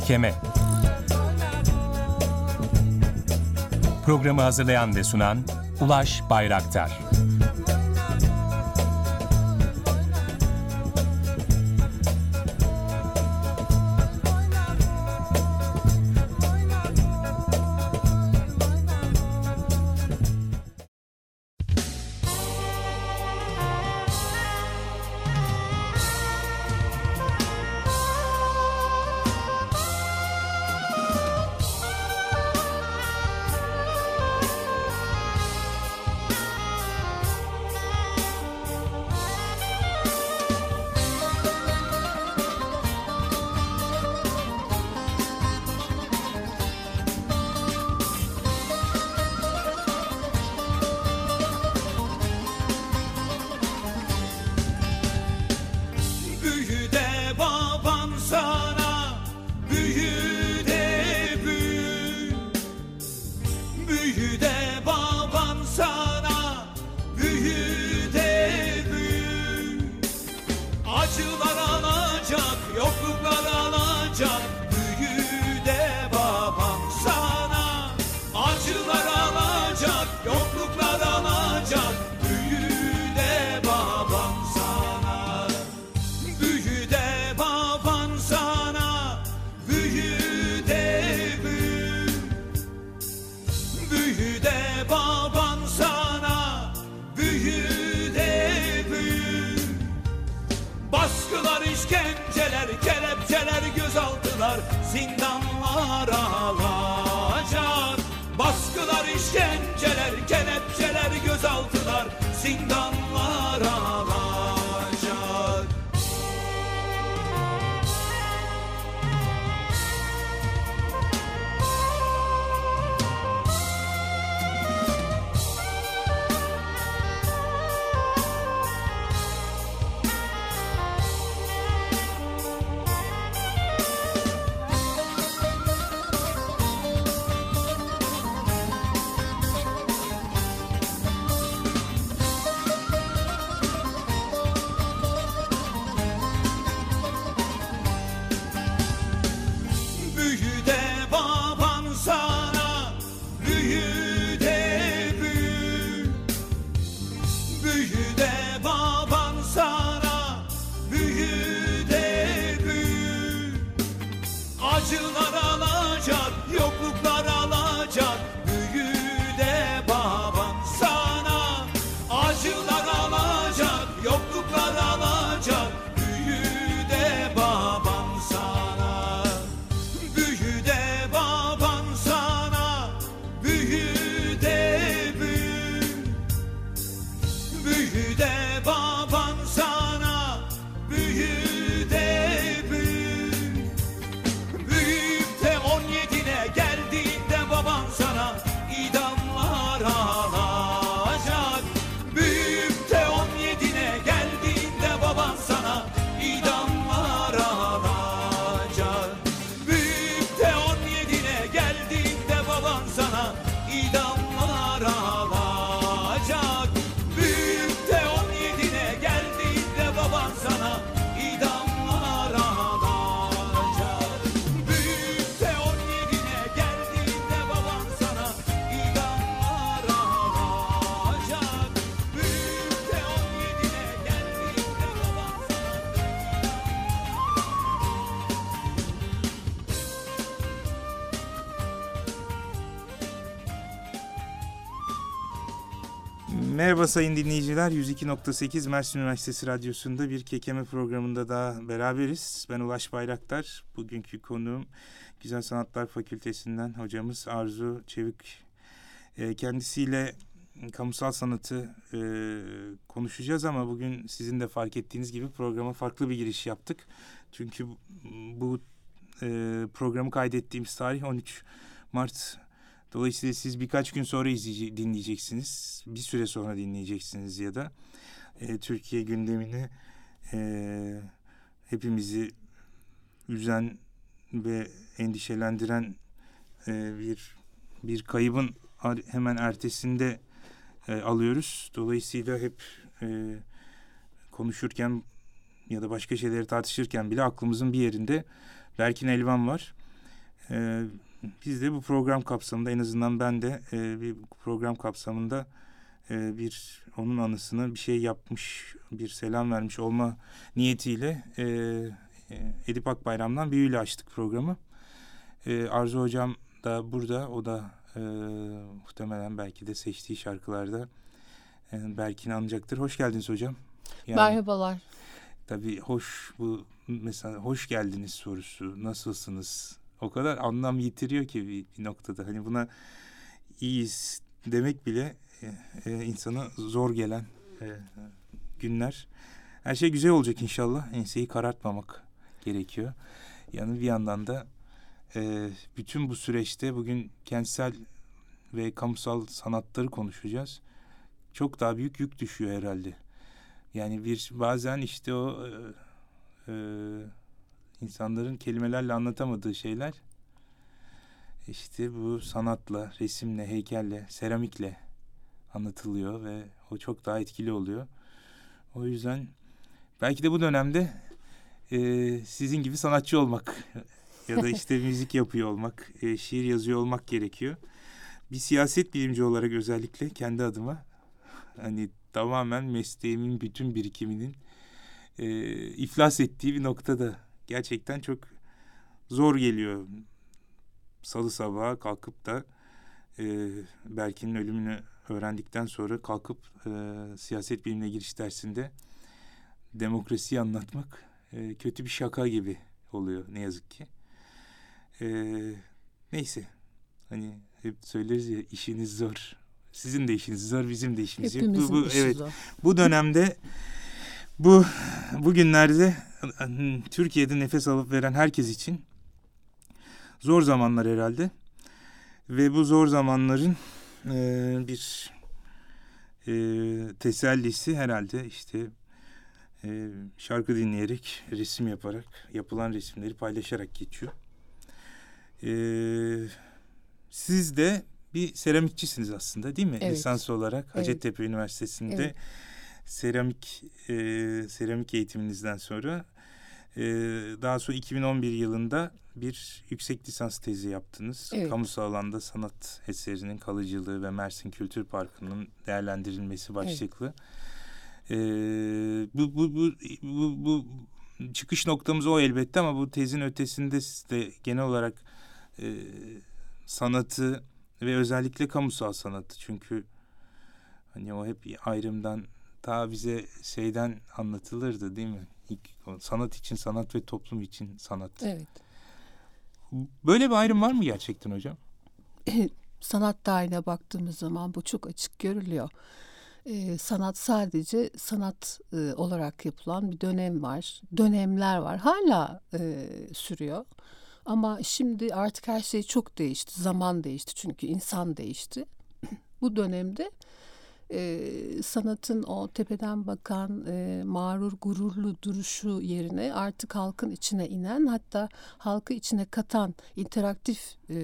Kekeme. Programı hazırlayan ve sunan Ulaş Bayraktar Merhaba sayın dinleyiciler. 102.8 Mersin Üniversitesi Radyosu'nda bir kekeme programında daha beraberiz. Ben Ulaş Bayraktar. Bugünkü konuğum Güzel Sanatlar Fakültesinden hocamız Arzu Çevik. E, kendisiyle kamusal sanatı e, konuşacağız ama bugün sizin de fark ettiğiniz gibi programa farklı bir giriş yaptık. Çünkü bu e, programı kaydettiğimiz tarih 13 Mart Dolayısıyla siz birkaç gün sonra izleyece, dinleyeceksiniz. Bir süre sonra dinleyeceksiniz ya da e, Türkiye gündemini e, hepimizi üzen ve endişelendiren e, bir bir kaybın hemen ertesinde e, alıyoruz. Dolayısıyla hep e, konuşurken ya da başka şeyleri tartışırken bile aklımızın bir yerinde Berkin Elvan var. E, biz de bu program kapsamında en azından ben de e, bir program kapsamında e, bir onun anısına bir şey yapmış, bir selam vermiş olma niyetiyle e, e, Edip Akbayram'dan büyüyle açtık programı. E, Arzu Hocam da burada, o da e, muhtemelen belki de seçtiği şarkılarda e, Berkin'i anacaktır. Hoş geldiniz hocam. Yani, Merhabalar. Tabii hoş bu mesela hoş geldiniz sorusu nasılsınız o kadar anlam yitiriyor ki bir, bir noktada hani buna iyiyiz demek bile e, e, insana zor gelen e, günler. Her şey güzel olacak inşallah. Enseyi karartmamak gerekiyor. Yani bir yandan da e, bütün bu süreçte bugün kentsel ve kamusal sanatları konuşacağız. Çok daha büyük yük düşüyor herhalde. Yani bir bazen işte o e, e, insanların kelimelerle anlatamadığı şeyler işte bu sanatla, resimle, heykelle, seramikle anlatılıyor ve o çok daha etkili oluyor. O yüzden belki de bu dönemde e, sizin gibi sanatçı olmak ya da işte müzik yapıyor olmak, e, şiir yazıyor olmak gerekiyor. Bir siyaset bilimci olarak özellikle kendi adıma hani tamamen mesleğimin bütün birikiminin e, iflas ettiği bir noktada gerçekten çok zor geliyor. Salı sabahı kalkıp da e, Berkin'in ölümünü öğrendikten sonra kalkıp e, siyaset bilimine giriş dersinde demokrasiyi anlatmak e, kötü bir şaka gibi oluyor ne yazık ki. E, neyse hani hep söyleriz ya işiniz zor. Sizin de işiniz zor, bizim de işimiz Hepimizin yok. Bu, bu, evet, zor. bu dönemde bu bugünlerde Türkiye'de nefes alıp veren herkes için zor zamanlar herhalde. Ve bu zor zamanların e, bir e, tesellisi herhalde işte e, şarkı dinleyerek, resim yaparak, yapılan resimleri paylaşarak geçiyor. E, siz de bir seramikçisiniz aslında değil mi? Evet. Lisans olarak Evet. Hacettepe Üniversitesi'nde Evet. seramik e, seramik eğitiminizden sonra e, daha sonra 2011 yılında bir yüksek lisans tezi yaptınız. Evet. Kamusal alanda sanat eserinin kalıcılığı ve Mersin Kültür Parkı'nın değerlendirilmesi başlıklı. E, bu, bu, bu, bu, bu çıkış noktamız o elbette ama bu tezin ötesinde siz de genel olarak e, sanatı ve özellikle kamusal sanatı çünkü hani o hep ayrımdan ta bize şeyden anlatılırdı değil mi? Sanat için sanat ve toplum için sanat. Evet. Böyle bir ayrım var mı gerçekten hocam? Sanat tarihine baktığımız zaman bu çok açık görülüyor. Ee, sanat sadece sanat e, olarak yapılan bir dönem var. Dönemler var. Hala e, sürüyor. Ama şimdi artık her şey çok değişti. Zaman değişti çünkü insan değişti. bu dönemde e, sanatın o tepeden bakan e, mağrur gururlu duruşu yerine artık halkın içine inen hatta halkı içine katan interaktif e,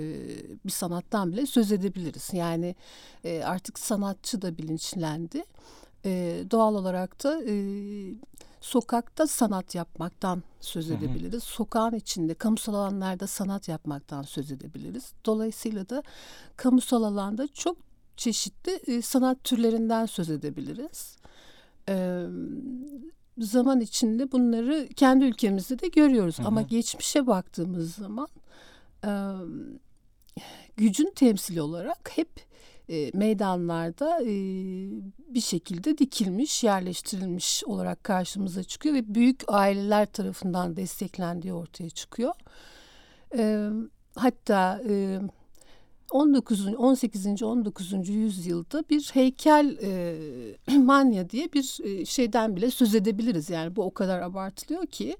bir sanattan bile söz edebiliriz. Yani e, artık sanatçı da bilinçlendi. E, doğal olarak da e, sokakta sanat yapmaktan söz Hı hı. edebiliriz. Sokağın içinde kamusal alanlarda sanat yapmaktan söz edebiliriz. Dolayısıyla da kamusal alanda çok çeşitli sanat türlerinden söz edebiliriz. Zaman içinde bunları kendi ülkemizde de görüyoruz. Hı hı. Ama geçmişe baktığımız zaman gücün temsili olarak hep meydanlarda bir şekilde dikilmiş, yerleştirilmiş olarak karşımıza çıkıyor ve büyük aileler tarafından desteklendiği ortaya çıkıyor. Hatta 19. 18. 19. yüzyılda bir heykel e, manya diye bir e, şeyden bile söz edebiliriz. Yani bu o kadar abartılıyor ki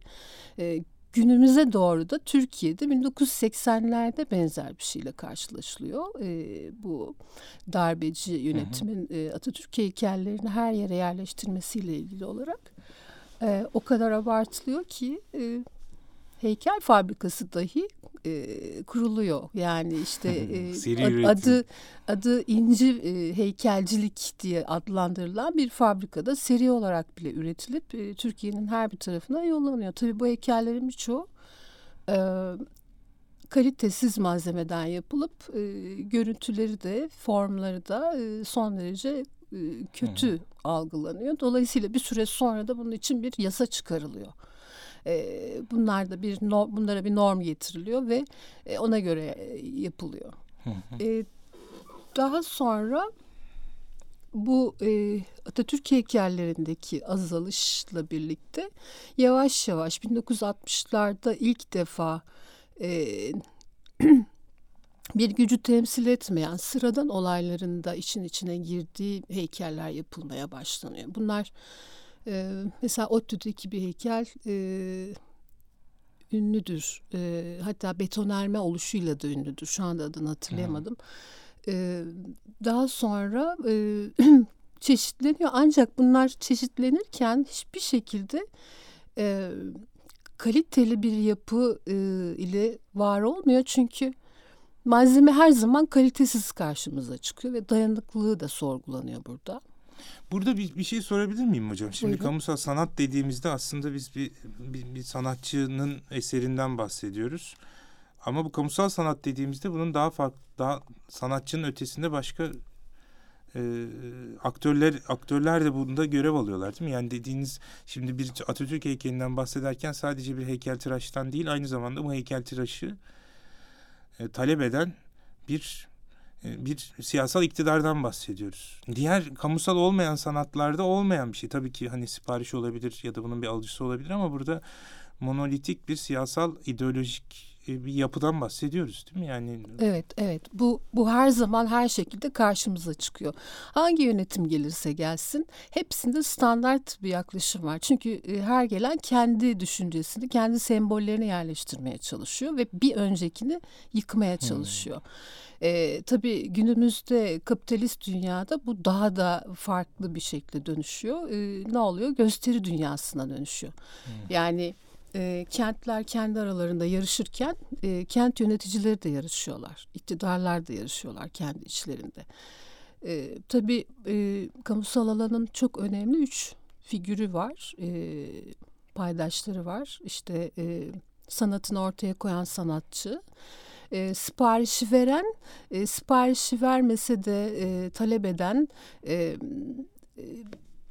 e, günümüze doğru da Türkiye'de 1980'lerde benzer bir şeyle karşılaşılıyor. E, bu darbeci yönetimin e, Atatürk heykellerini her yere yerleştirmesiyle ilgili olarak e, o kadar abartılıyor ki e, heykel fabrikası dahi e, kuruluyor. Yani işte e, ad- adı adı inci e, heykelcilik diye adlandırılan bir fabrikada seri olarak bile üretilip e, Türkiye'nin her bir tarafına yollanıyor. Tabii bu heykellerin birçoğu e, kalitesiz malzemeden yapılıp e, görüntüleri de formları da e, son derece e, kötü hmm. algılanıyor. Dolayısıyla bir süre sonra da bunun için bir yasa çıkarılıyor. E, bunlar da bir bunlara bir norm getiriliyor ve e, ona göre e, yapılıyor. e, daha sonra bu e, Atatürk heykellerindeki azalışla birlikte yavaş yavaş 1960'larda ilk defa e, bir gücü temsil etmeyen sıradan olaylarında için içine girdiği heykeller yapılmaya başlanıyor. Bunlar e, mesela ODTÜ'deki bir heykel e, ünlüdür. E, hatta betonerme oluşuyla da ünlüdür. Şu anda adını hatırlayamadım. E, daha sonra e, çeşitleniyor. Ancak bunlar çeşitlenirken hiçbir şekilde e, kaliteli bir yapı e, ile var olmuyor. Çünkü malzeme her zaman kalitesiz karşımıza çıkıyor ve dayanıklılığı da sorgulanıyor burada. Burada bir, bir şey sorabilir miyim hocam? Şimdi Buyurun. kamusal sanat dediğimizde aslında biz bir, bir, bir sanatçının eserinden bahsediyoruz. Ama bu kamusal sanat dediğimizde bunun daha farklı, daha sanatçının ötesinde başka e, aktörler aktörler de bunda görev alıyorlar değil mi? Yani dediğiniz şimdi bir Atatürk heykelinden bahsederken sadece bir heykeltıraştan değil aynı zamanda bu heykeltıraşı e, talep eden bir bir siyasal iktidardan bahsediyoruz. Diğer kamusal olmayan sanatlarda olmayan bir şey. Tabii ki hani sipariş olabilir ya da bunun bir alıcısı olabilir ama burada monolitik bir siyasal ideolojik e, bir yapıdan bahsediyoruz değil mi? Yani Evet, evet. Bu bu her zaman her şekilde karşımıza çıkıyor. Hangi yönetim gelirse gelsin hepsinde standart bir yaklaşım var. Çünkü e, her gelen kendi düşüncesini, kendi sembollerini yerleştirmeye çalışıyor ve bir öncekini yıkmaya hmm. çalışıyor. Hmm. E, tabii günümüzde kapitalist dünyada bu daha da farklı bir şekilde dönüşüyor. E, ne oluyor? Gösteri dünyasına dönüşüyor. Hmm. Yani e, kentler kendi aralarında yarışırken e, kent yöneticileri de yarışıyorlar. İktidarlar da yarışıyorlar kendi içlerinde. E, tabii e, kamusal alanın çok önemli üç figürü var. E, paydaşları var. İşte e, sanatını ortaya koyan sanatçı. E, siparişi veren, e, siparişi vermese de e, talep eden, e, e,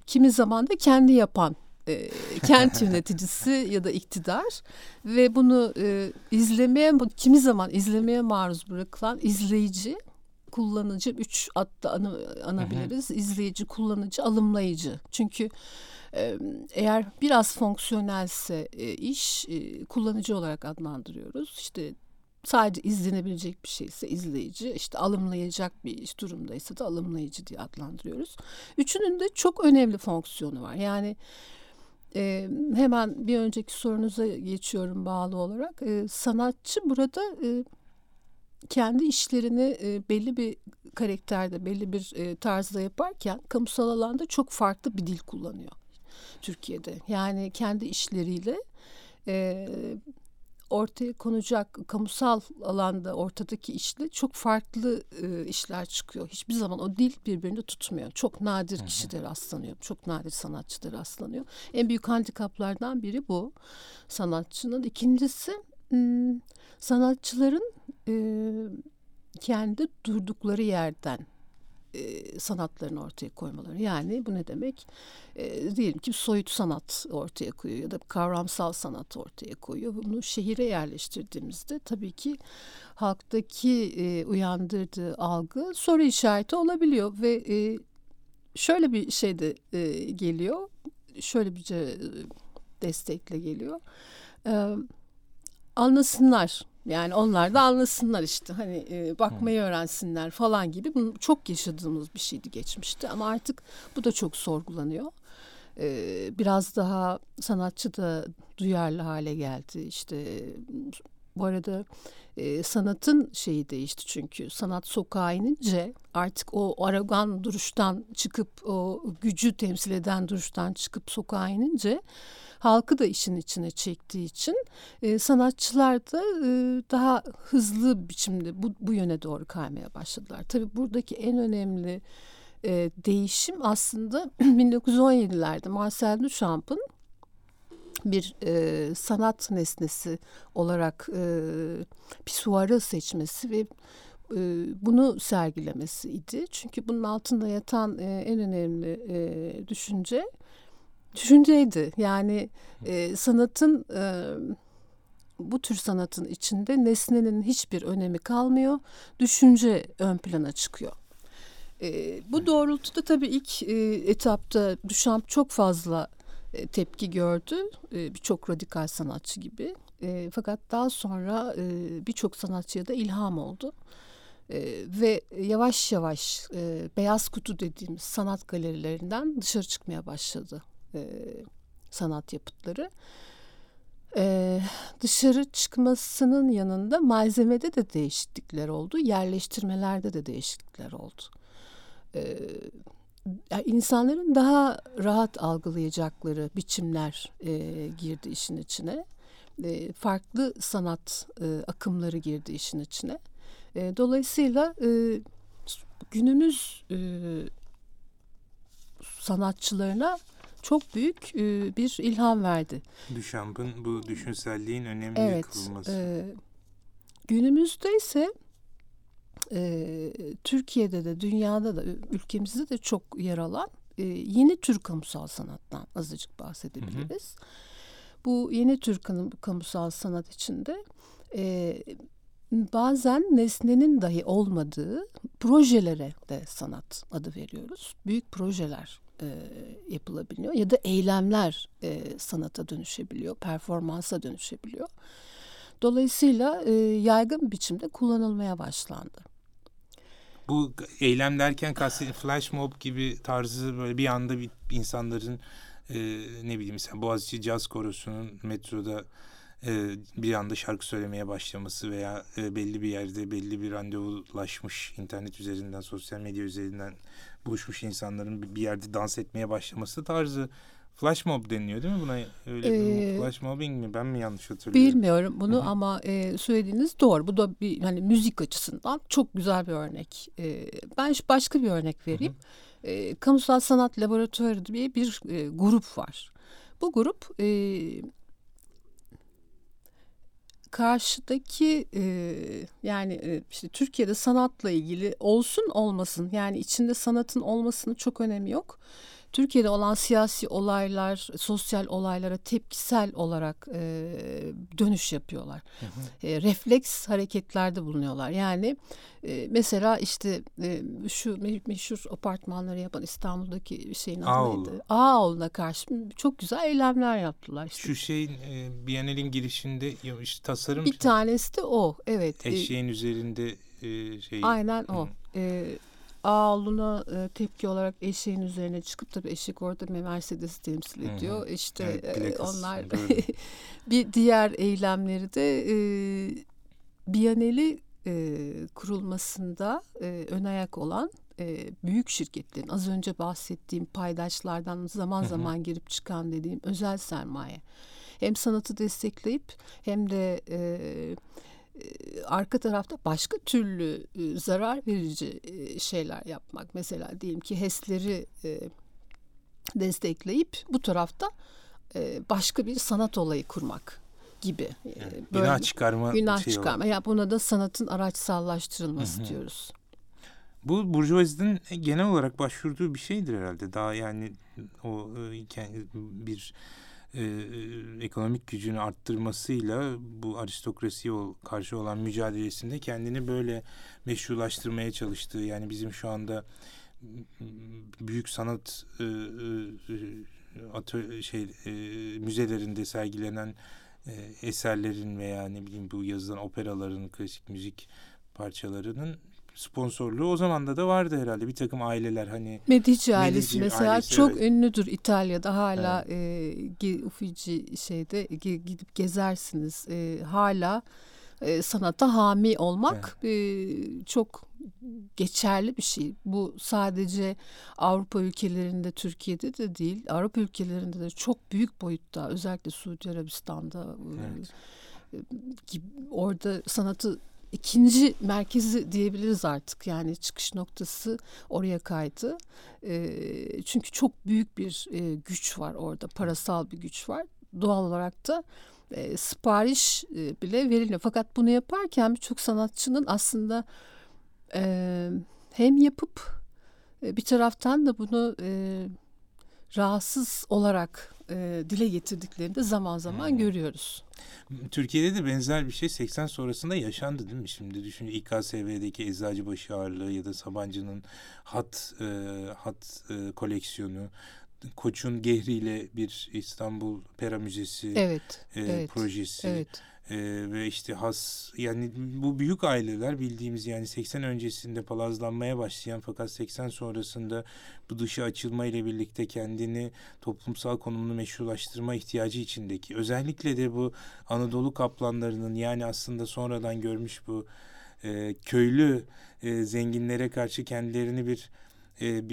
kimi zaman da kendi yapan e, kent yöneticisi ya da iktidar ve bunu e, izlemeye kimi zaman izlemeye maruz bırakılan izleyici kullanıcı üç adda ana, anabiliriz. Hı hı. İzleyici, kullanıcı, alımlayıcı. Çünkü e, eğer biraz fonksiyonelse e, iş e, kullanıcı olarak adlandırıyoruz. İşte sadece izlenebilecek bir şeyse izleyici, işte alımlayacak bir iş durumdaysa da alımlayıcı diye adlandırıyoruz. Üçünün de çok önemli fonksiyonu var. Yani e, hemen bir önceki sorunuza geçiyorum bağlı olarak. E, sanatçı burada e, kendi işlerini e, belli bir karakterde, belli bir e, tarzda yaparken kamusal alanda çok farklı bir dil kullanıyor Türkiye'de. Yani kendi işleriyle e, ortaya konacak kamusal alanda ortadaki işle çok farklı e, işler çıkıyor. Hiçbir zaman o dil birbirini tutmuyor. Çok nadir kişide rastlanıyor. Çok nadir sanatçıda rastlanıyor. En büyük handikaplardan biri bu sanatçının. İkincisi sanatçıların e, kendi durdukları yerden e, sanatlarını ortaya koymaları. Yani bu ne demek? E, diyelim ki soyut sanat ortaya koyuyor ya da kavramsal sanat ortaya koyuyor. Bunu şehire yerleştirdiğimizde tabii ki halktaki e, uyandırdığı algı soru işareti olabiliyor ve e, şöyle bir şey de e, geliyor. Şöyle bir e, destekle geliyor. E, anlasınlar yani onlar da anlasınlar işte hani e, bakmayı öğrensinler falan gibi. Bunu çok yaşadığımız bir şeydi geçmişti ama artık bu da çok sorgulanıyor. E, biraz daha sanatçı da duyarlı hale geldi. İşte bu arada e, sanatın şeyi değişti çünkü sanat sokağa inince artık o aragan duruştan çıkıp o gücü temsil eden duruştan çıkıp sokağa inince halkı da işin içine çektiği için e, sanatçılar da e, daha hızlı biçimde bu, bu yöne doğru kaymaya başladılar. Tabii buradaki en önemli e, değişim aslında 1917'lerde Marcel Duchamp'ın bir e, sanat nesnesi olarak e, pisuarı seçmesi ve e, bunu sergilemesiydi. Çünkü bunun altında yatan e, en önemli e, düşünce düşünceydi. Yani e, sanatın e, bu tür sanatın içinde nesnenin hiçbir önemi kalmıyor. Düşünce ön plana çıkıyor. E, bu doğrultuda tabii ilk e, etapta Duchamp çok fazla e, tepki gördü. E, Birçok radikal sanatçı gibi. E, fakat daha sonra e, birçok sanatçıya da ilham oldu. E, ve yavaş yavaş e, beyaz kutu dediğimiz sanat galerilerinden dışarı çıkmaya başladı e, sanat yapıtları. E, dışarı çıkmasının yanında malzemede de değişiklikler oldu, yerleştirmelerde de değişiklikler oldu. E, yani insanların daha rahat algılayacakları biçimler e, girdi işin içine. E, farklı sanat e, akımları girdi işin içine. E, dolayısıyla e, günümüz e, sanatçılarına çok büyük e, bir ilham verdi. Duchamp'ın bu düşünselliğin önemli evet, kılınması. E, günümüzde ise e, Türkiye'de de dünyada da ülkemizde de çok yer alan e, yeni tür kamusal sanattan azıcık bahsedebiliriz. Hı hı. Bu yeni tür kamusal sanat içinde e, bazen nesnenin dahi olmadığı projelere de sanat adı veriyoruz. Büyük projeler e, yapılabiliyor ya da eylemler e, sanata dönüşebiliyor, performansa dönüşebiliyor. Dolayısıyla e, yaygın biçimde kullanılmaya başlandı. Bu eylem derken kastedilen flash mob gibi tarzı böyle bir anda bir insanların e, ne bileyim mesela Boğaziçi Caz Korosu'nun metroda e, bir anda şarkı söylemeye başlaması veya e, belli bir yerde belli bir randevulaşmış internet üzerinden sosyal medya üzerinden buluşmuş insanların bir yerde dans etmeye başlaması tarzı Flash mob deniliyor değil mi buna? Öyle ee, flash mobbing mi? Ben mi yanlış hatırlıyorum? Bilmiyorum bunu Hı-hı. ama e, söylediğiniz doğru. Bu da bir hani müzik açısından çok güzel bir örnek. E, ben başka bir örnek vereyim. E, Kamusal Sanat Laboratuvarı diye bir e, grup var. Bu grup e, karşıdaki e, yani işte Türkiye'de sanatla ilgili olsun olmasın yani içinde sanatın olmasının çok önemi yok. Türkiye'de olan siyasi olaylar, sosyal olaylara tepkisel olarak e, dönüş yapıyorlar. Hı hı. E, refleks hareketlerde bulunuyorlar. Yani e, mesela işte e, şu meşhur apartmanları yapan İstanbul'daki şeyin adı neydi? Ağoğlu'na karşı çok güzel eylemler yaptılar. Işte. Şu şeyin e, Biyanel'in girişinde işte tasarım... Bir tanesi de o, evet. Eşeğin e, üzerinde e, şey... Aynen o. E, Ağoğlu'na e, tepki olarak eşeğin üzerine çıkıp tabii eşek orada Mercedes'i temsil ediyor. Hı-hı. İşte evet, e, onlar bir diğer eylemleri de e, Biyaneli e, kurulmasında e, ön ayak olan e, büyük şirketlerin az önce bahsettiğim paydaşlardan zaman zaman girip çıkan dediğim özel sermaye hem sanatı destekleyip hem de e, arka tarafta başka türlü e, zarar verici e, şeyler yapmak. Mesela diyelim ki HES'leri destekleyip bu tarafta başka bir sanat olayı kurmak gibi. Yani, Böyle, günah çıkarma. Günah şey çıkarma. Ya yani buna da sanatın araçsallaştırılması Hı-hı. diyoruz. Bu burjuvazinin genel olarak başvurduğu bir şeydir herhalde. Daha yani o bir e, ekonomik gücünü arttırmasıyla bu aristokrasiye karşı olan mücadelesinde kendini böyle meşrulaştırmaya çalıştığı yani bizim şu anda büyük sanat e, e, atö şey e, müzelerinde sergilenen e, eserlerin veya ne bileyim bu yazılan operaların klasik müzik parçalarının sponsorluğu o zamanda da vardı herhalde bir takım aileler hani Medici ailesi Medici mesela ailesi, çok evet. ünlüdür İtalya'da hala evet. e, Uffizi şeyde gidip gezersiniz e, hala e, sanata hami olmak evet. e, çok geçerli bir şey. Bu sadece Avrupa ülkelerinde, Türkiye'de de değil, Avrupa ülkelerinde de çok büyük boyutta, özellikle Suudi Arabistan'da evet. e, orada sanatı ikinci merkezi diyebiliriz artık. Yani çıkış noktası oraya kaydı. E, çünkü çok büyük bir e, güç var orada, parasal bir güç var. doğal olarak da e, sipariş e, bile veriliyor. Fakat bunu yaparken birçok sanatçının aslında e, hem yapıp e, bir taraftan da bunu e, rahatsız olarak e, dile getirdiklerini de zaman zaman hmm. görüyoruz. Türkiye'de de benzer bir şey 80 sonrasında yaşandı değil mi? Şimdi düşün İKSV'deki Eczacıbaşı ağırlığı ya da Sabancı'nın hat e, hat e, koleksiyonu Koç'un Gehri ile bir İstanbul Pera Müzesi evet, e, evet, projesi. Evet. Ee, ve işte has yani bu büyük aileler bildiğimiz yani 80 öncesinde palazlanmaya başlayan fakat 80 sonrasında bu dışı açılma ile birlikte kendini toplumsal konumunu meşrulaştırma ihtiyacı içindeki özellikle de bu Anadolu kaplanlarının yani aslında sonradan görmüş bu e, köylü e, zenginlere karşı kendilerini bir e,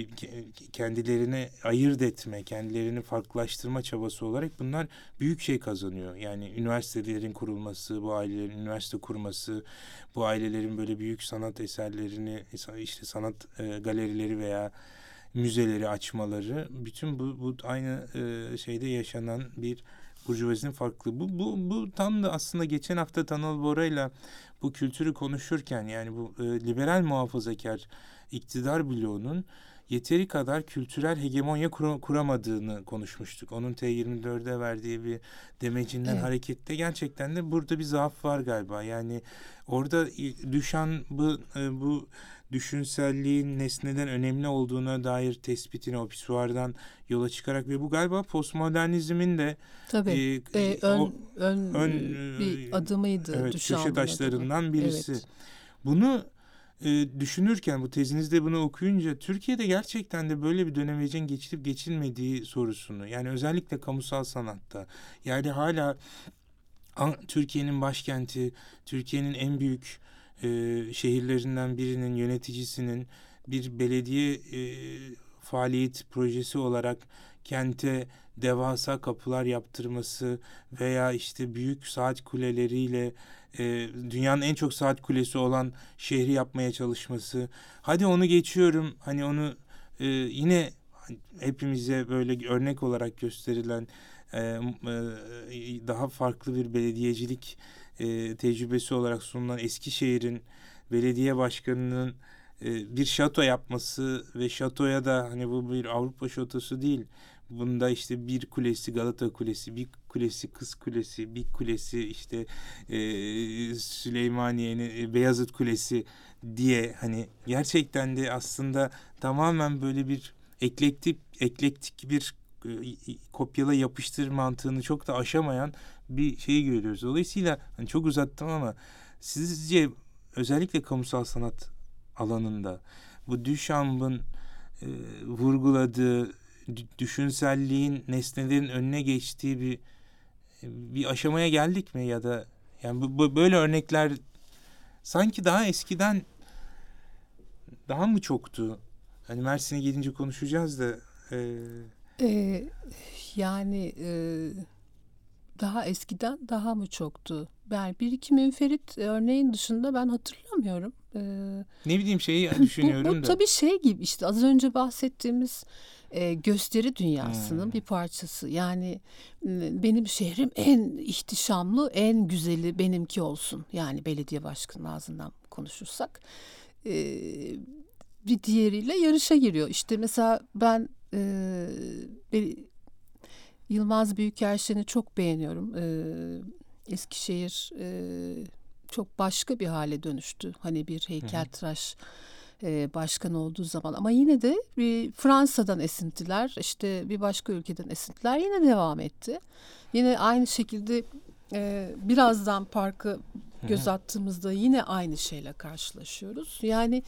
kendilerini ayırt etme, kendilerini farklılaştırma çabası olarak bunlar büyük şey kazanıyor. Yani üniversitelerin kurulması, bu ailelerin üniversite kurması, bu ailelerin böyle büyük sanat eserlerini, işte sanat e, galerileri veya müzeleri açmaları, bütün bu, bu aynı e, şeyde yaşanan bir burjuvazinin farklı. Bu, bu, bu tam da aslında geçen hafta Tanıl Bora'yla bu kültürü konuşurken yani bu liberal muhafazakar iktidar bloğunun yeteri kadar kültürel hegemonya kur kuramadığını konuşmuştuk. Onun T24'de verdiği bir demecinden evet. hareketle gerçekten de burada bir zaaf var galiba. Yani orada düşen bu e, bu düşünselliğin nesneden önemli olduğuna dair tespitini o pisuardan yola çıkarak ve bu galiba postmodernizmin de Tabii, e, e, ön, o, ön, ön bir adımıydı. Evet, köşe taşlarından birisi. Evet. Bunu e, düşünürken bu tezinizde bunu okuyunca Türkiye'de gerçekten de böyle bir dönemecin geçilip geçilmediği sorusunu yani özellikle kamusal sanatta yani hala Türkiye'nin başkenti, Türkiye'nin en büyük e, şehirlerinden birinin yöneticisinin bir belediye e, faaliyet projesi olarak kente devasa kapılar yaptırması veya işte büyük saat kuleleriyle e, dünyanın en çok saat kulesi olan şehri yapmaya çalışması. Hadi onu geçiyorum. Hani onu e, yine hepimize böyle örnek olarak gösterilen e, e, daha farklı bir belediyecilik e, tecrübesi olarak sunulan Eskişehir'in belediye başkanının e, bir şato yapması ve şatoya da hani bu bir Avrupa şatosu değil Bunda işte bir kulesi Galata Kulesi, bir kulesi Kız Kulesi, bir kulesi işte e, Süleymaniye'nin e, Beyazıt Kulesi diye hani gerçekten de aslında tamamen böyle bir eklektik eklektik bir e, kopyala yapıştır mantığını çok da aşamayan bir şeyi görüyoruz. Dolayısıyla hani çok uzattım ama sizce özellikle kamusal sanat alanında bu Duchamp'ın e, vurguladığı düşünselliğin nesnelerin önüne geçtiği bir bir aşamaya geldik mi ya da yani bu, bu böyle örnekler sanki daha eskiden daha mı çoktu? Hani Mersin'e gelince konuşacağız da. E... Ee, yani e, daha eskiden daha mı çoktu? Ben bir iki münferit örneğin dışında ben hatırlamıyorum. Ee, ne bileyim şeyi düşünüyorum bu, bu da. tabii şey gibi işte az önce bahsettiğimiz e, gösteri dünyasının hmm. bir parçası. Yani benim şehrim en ihtişamlı, en güzeli benimki olsun. Yani belediye başkanı ağzından konuşursak. E, bir diğeriyle yarışa giriyor. İşte mesela ben e, Yılmaz Büyükerşen'i çok beğeniyorum. E, Eskişehir e, çok başka bir hale dönüştü. Hani bir heykeltıraş... Hmm e, başkan olduğu zaman ama yine de bir Fransa'dan esintiler işte bir başka ülkeden esintiler yine devam etti. Yine aynı şekilde e, birazdan parkı göz attığımızda yine aynı şeyle karşılaşıyoruz. Yani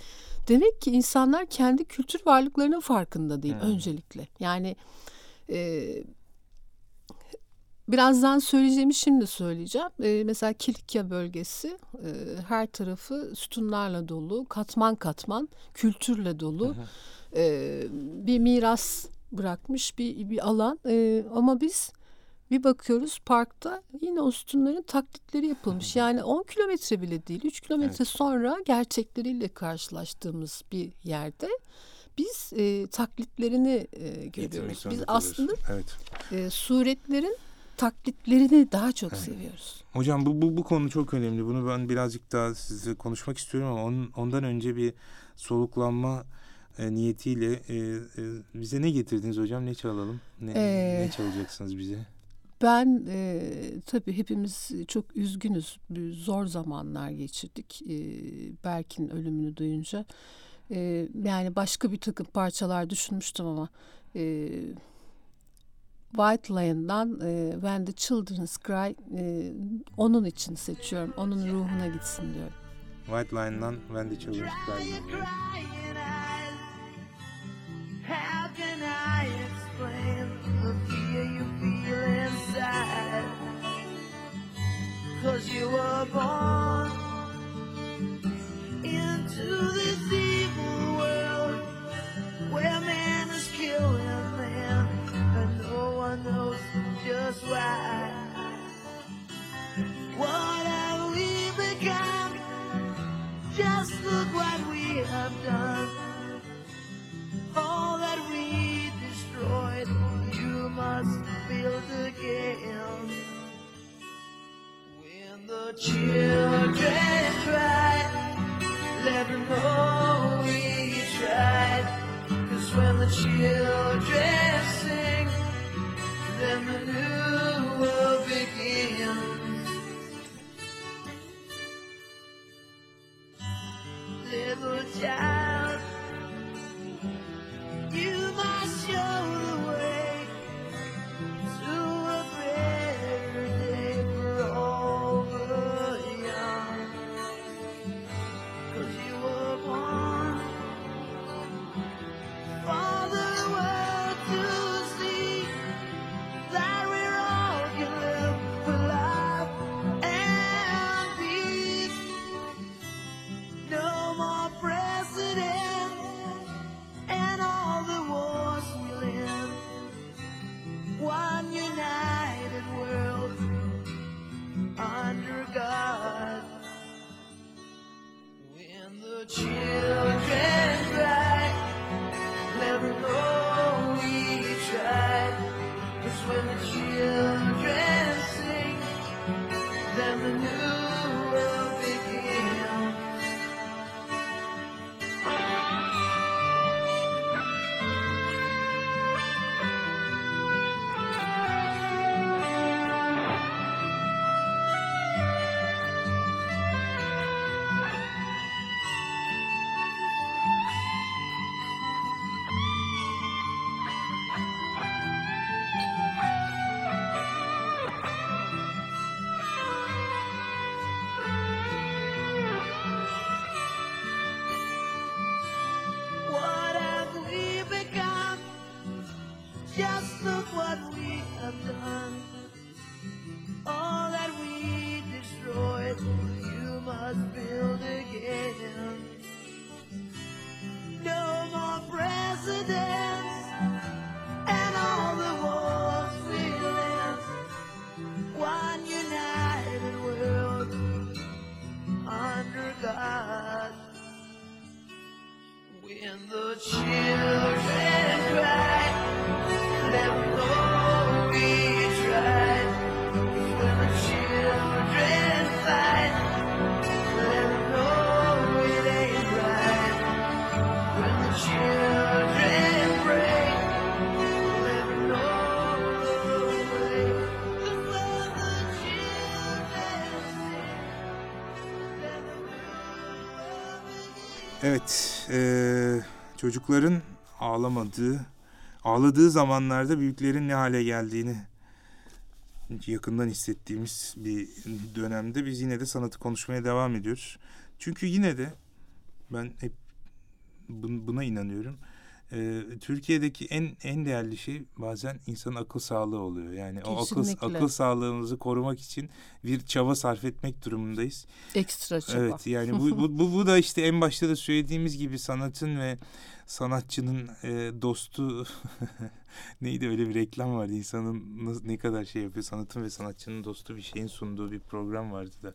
demek ki insanlar kendi kültür varlıklarının farkında değil hmm. öncelikle. Yani e, Birazdan söyleyeceğimi şimdi söyleyeceğim. Ee, mesela Kilikya bölgesi e, her tarafı sütunlarla dolu, katman katman kültürle dolu e, bir miras bırakmış bir, bir alan. E, ama biz bir bakıyoruz parkta yine o sütunların taklitleri yapılmış. Yani 10 kilometre bile değil 3 kilometre evet. sonra gerçekleriyle karşılaştığımız bir yerde biz e, taklitlerini e, görüyoruz. Biz aslında evet. e, suretlerin taklitlerini daha çok evet. seviyoruz. Hocam bu, bu bu konu çok önemli. Bunu ben birazcık daha size konuşmak istiyorum ama on, ondan önce bir soluklanma e, niyetiyle e, e, bize ne getirdiniz hocam? Ne çalalım? Ne, ee, ne çalacaksınız bize? Ben e, tabii hepimiz çok üzgünüz. Zor zamanlar geçirdik. E, Berk'in ölümünü duyunca. E, yani başka bir takım parçalar düşünmüştüm ama e, White Lion'dan e, When the Children Cry e, onun için seçiyorum. Onun ruhuna gitsin diyorum. White Lion'dan When the Children Cry. How can I explain the fear you feel inside? Cause you were born just why. What have we become? Just look what we have done. All that we destroyed, you must build again. When the children cry, let them know we tried. Cause when the children sing, then the new world begins. Little child. You must show çocukların ağlamadığı, ağladığı zamanlarda büyüklerin ne hale geldiğini yakından hissettiğimiz bir dönemde biz yine de sanatı konuşmaya devam ediyoruz. Çünkü yine de ben hep bun- buna inanıyorum. Eee, Türkiye'deki en en değerli şey bazen insanın akıl sağlığı oluyor. Yani o akıl Kesinlikle. akıl sağlığımızı korumak için bir çaba sarf etmek durumundayız. Ekstra çaba. Evet yani bu, bu, bu, bu da işte en başta da söylediğimiz gibi sanatın ve sanatçının e, dostu neydi öyle bir reklam vardı insanın nasıl, ne kadar şey yapıyor sanatın ve sanatçının dostu bir şeyin sunduğu bir program vardı da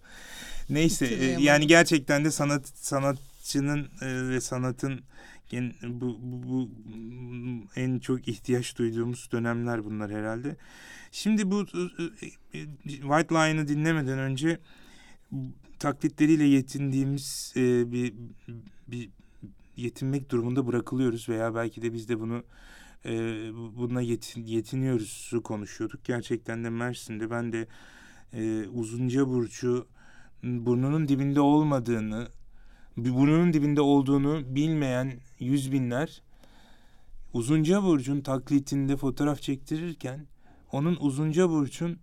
neyse e, yani gerçekten de sanat sanat sanatçının e, ve sanatın bu, bu, bu en çok ihtiyaç duyduğumuz dönemler bunlar herhalde. Şimdi bu e, e, White Line'ı dinlemeden önce taklitleriyle yetindiğimiz e, bir, bir yetinmek durumunda bırakılıyoruz veya belki de biz de bunu e, buna yetin, yetiniyoruz konuşuyorduk. Gerçekten de Mersin'de ben de e, uzunca burcu burnunun dibinde olmadığını, burnunun dibinde olduğunu bilmeyen yüz binler uzunca burcun taklitinde fotoğraf çektirirken onun uzunca burcun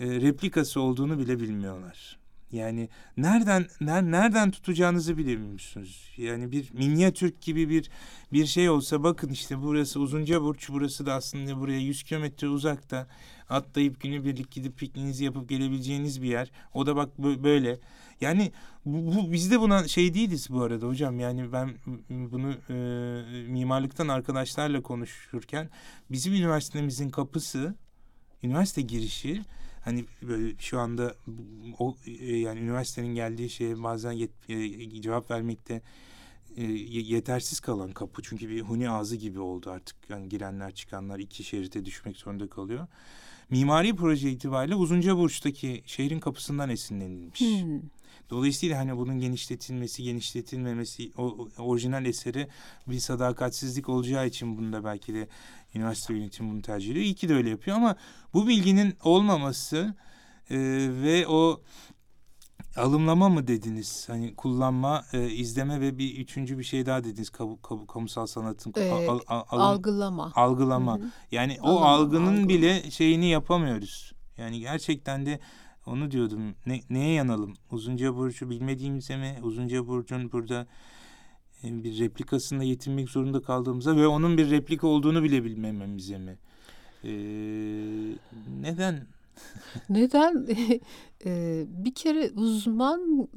e, replikası olduğunu bile bilmiyorlar. Yani nereden ner, nereden tutacağınızı bilemiyorsunuz. Yani bir minyatürk gibi bir bir şey olsa bakın işte burası uzunca burç burası da aslında buraya 100 kilometre uzakta atlayıp günübirlik gidip pikniğinizi yapıp gelebileceğiniz bir yer. O da bak böyle. Yani bu, bu biz de buna şey değiliz bu arada hocam. Yani ben bunu e, mimarlıktan arkadaşlarla konuşurken bizim üniversitemizin kapısı üniversite girişi hani böyle şu anda o e, yani üniversitenin geldiği şeye bazen yet, e, cevap vermekte e, yetersiz kalan kapı çünkü bir huni ağzı gibi oldu artık yani girenler çıkanlar iki şerite düşmek zorunda kalıyor. Mimari proje itibariyle Uzunca Burç'taki şehrin kapısından esinlenilmiş. Hmm. Dolayısıyla hani bunun genişletilmesi, genişletilmemesi, o, orijinal eseri bir sadakatsizlik olacağı için bunu da belki de üniversite yönetimi bunu tercih ediyor. İyi ki de öyle yapıyor ama bu bilginin olmaması e, ve o alımlama mı dediniz? Hani kullanma, e, izleme ve bir üçüncü bir şey daha dediniz. Kamu, kamu, kamusal sanatın ee, al, al, alım, algılama. Algılama. Hı hı. Yani o Alım, algının algılama. bile şeyini yapamıyoruz. Yani gerçekten de onu diyordum. Ne, neye yanalım? Uzunca burcu bilmediğimize mi? Uzunca burcun burada e, bir replikasında yetinmek zorunda kaldığımıza ve onun bir replika olduğunu bile bilmememize mi? Ee, neden? neden? bir kere uzman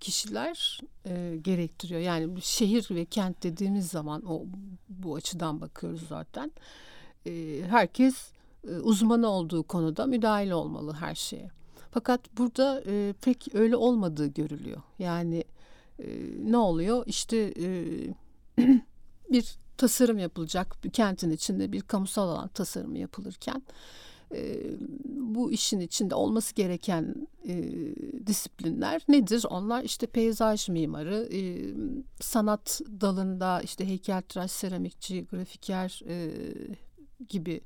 kişiler gerektiriyor. Yani şehir ve kent dediğimiz zaman o bu açıdan bakıyoruz zaten. Herkes e, uzman olduğu konuda müdahil olmalı her şeye. Fakat burada e, pek öyle olmadığı görülüyor. Yani e, ne oluyor? İşte e, bir tasarım yapılacak. Kentin içinde bir kamusal alan tasarımı yapılırken e, bu işin içinde olması gereken e, disiplinler nedir? Onlar işte peyzaj mimarı, e, sanat dalında işte heykeltıraş, seramikçi, grafiker e, gibi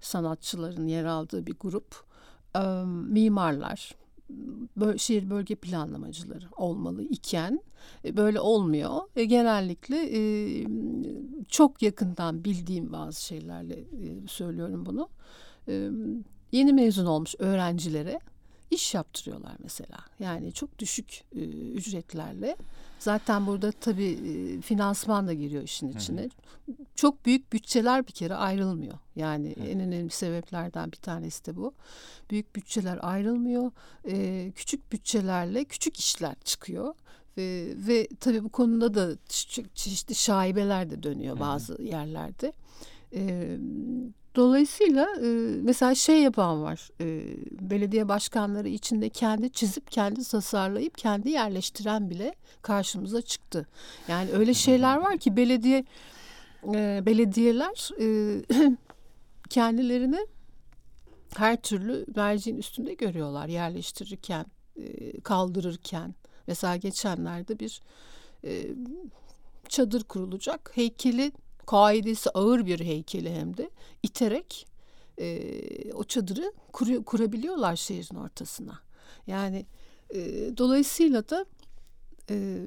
sanatçıların yer aldığı bir grup e, mimarlar, şehir bölge planlamacıları olmalı iken e, böyle olmuyor. E, genellikle e, çok yakından bildiğim bazı şeylerle e, söylüyorum bunu. E, yeni mezun olmuş öğrencilere iş yaptırıyorlar mesela. Yani çok düşük e, ücretlerle. Zaten burada tabii e, finansman da giriyor işin içine. Hı hı. Çok büyük bütçeler bir kere ayrılmıyor. Yani hı. en önemli sebeplerden bir tanesi de bu. Büyük bütçeler ayrılmıyor. E, küçük bütçelerle küçük işler çıkıyor. Ve, ve tabii bu konuda da çeşitli şaibeler de dönüyor bazı hı hı. yerlerde. E, Dolayısıyla e, mesela şey yapan var. E, belediye başkanları içinde kendi çizip kendi tasarlayıp kendi yerleştiren bile karşımıza çıktı. Yani öyle şeyler var ki belediye e, belediyeler e, kendilerini her türlü merceğin üstünde görüyorlar yerleştirirken, e, kaldırırken. Mesela geçenlerde bir e, çadır kurulacak. Heykeli kaidesi ağır bir heykeli hem de iterek e, o çadırı kur, kurabiliyorlar şehrin ortasına. Yani e, dolayısıyla da e,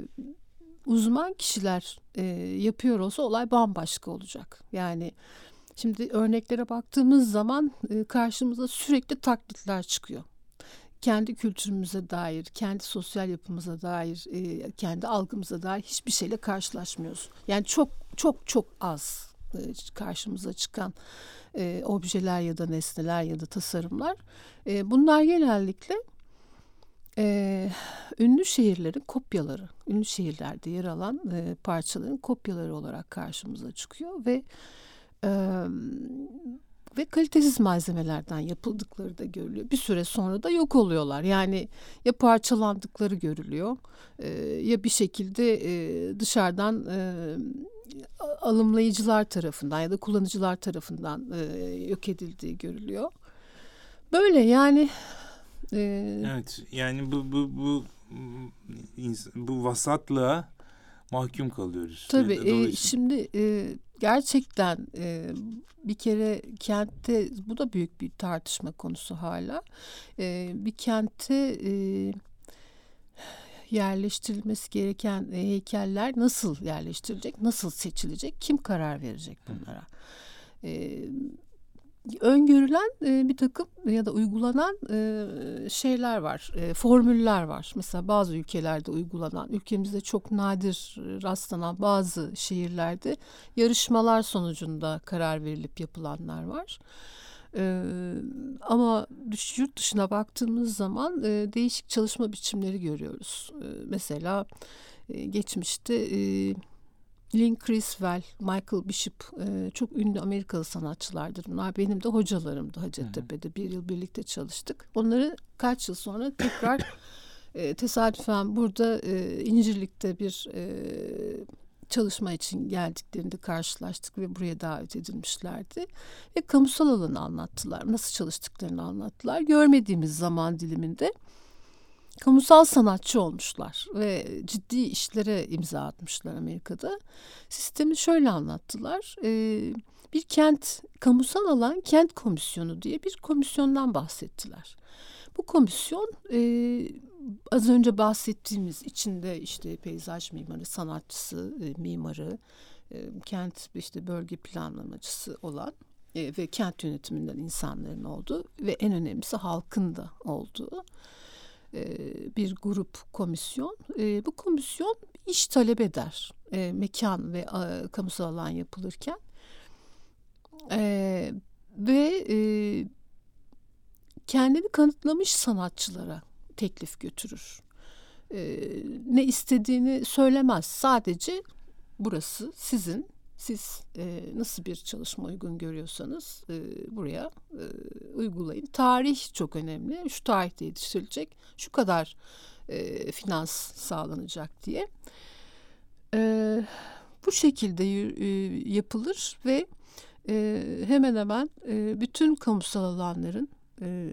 uzman kişiler e, yapıyor olsa olay bambaşka olacak. Yani şimdi örneklere baktığımız zaman e, karşımıza sürekli taklitler çıkıyor kendi kültürümüze dair, kendi sosyal yapımıza dair, e, kendi algımıza dair hiçbir şeyle karşılaşmıyoruz. Yani çok çok çok az e, karşımıza çıkan e, objeler ya da nesneler ya da tasarımlar. E, bunlar genellikle e, ünlü şehirlerin kopyaları, ünlü şehirlerde yer alan e, parçaların kopyaları olarak karşımıza çıkıyor ve e, ve kalitesiz malzemelerden yapıldıkları da görülüyor. Bir süre sonra da yok oluyorlar. Yani ya parçalandıkları görülüyor e, ya bir şekilde e, dışarıdan e, alımlayıcılar tarafından ya da kullanıcılar tarafından e, yok edildiği görülüyor. Böyle yani. E, evet yani bu bu bu bu vasatlığa mahkum kalıyoruz. Tabii e, şimdi e, gerçekten e, bir kere kentte bu da büyük bir tartışma konusu hala. E, bir kentte e, yerleştirilmesi gereken heykeller nasıl yerleştirilecek, nasıl seçilecek, kim karar verecek bunlara? E, öngörülen e, bir takım ya da uygulanan e, şeyler var, e, formüller var. Mesela bazı ülkelerde uygulanan, ülkemizde çok nadir rastlanan bazı şehirlerde yarışmalar sonucunda karar verilip yapılanlar var. E, ama yurt dışına baktığımız zaman e, değişik çalışma biçimleri görüyoruz. E, mesela e, geçmişte... E, Lynn Criswell, Michael Bishop e, çok ünlü Amerikalı sanatçılardır bunlar. Benim de hocalarımdı Hacettepe'de. Bir yıl birlikte çalıştık. Onları kaç yıl sonra tekrar e, tesadüfen burada e, İncirlik'te bir e, çalışma için geldiklerinde karşılaştık ve buraya davet edilmişlerdi. Ve kamusal alanı anlattılar. Nasıl çalıştıklarını anlattılar. Görmediğimiz zaman diliminde kamusal sanatçı olmuşlar ve ciddi işlere imza atmışlar Amerika'da. Sistemi şöyle anlattılar. Ee, bir kent, kamusal alan kent komisyonu diye bir komisyondan bahsettiler. Bu komisyon e, az önce bahsettiğimiz içinde işte peyzaj mimarı, sanatçısı, e, mimarı, e, kent işte bölge planlamacısı olan e, ve kent yönetiminden insanların olduğu ve en önemlisi halkın da olduğu bir grup komisyon. E, bu komisyon iş talep eder e, mekan ve kamusal alan yapılırken ve kendini kanıtlamış sanatçılara teklif götürür. ne istediğini söylemez. Sadece burası sizin siz e, nasıl bir çalışma uygun görüyorsanız e, buraya e, uygulayın. Tarih çok önemli. Şu tarihte yetiştirilecek, şu kadar e, finans sağlanacak diye. E, bu şekilde e, yapılır ve e, hemen hemen e, bütün kamusal alanların e,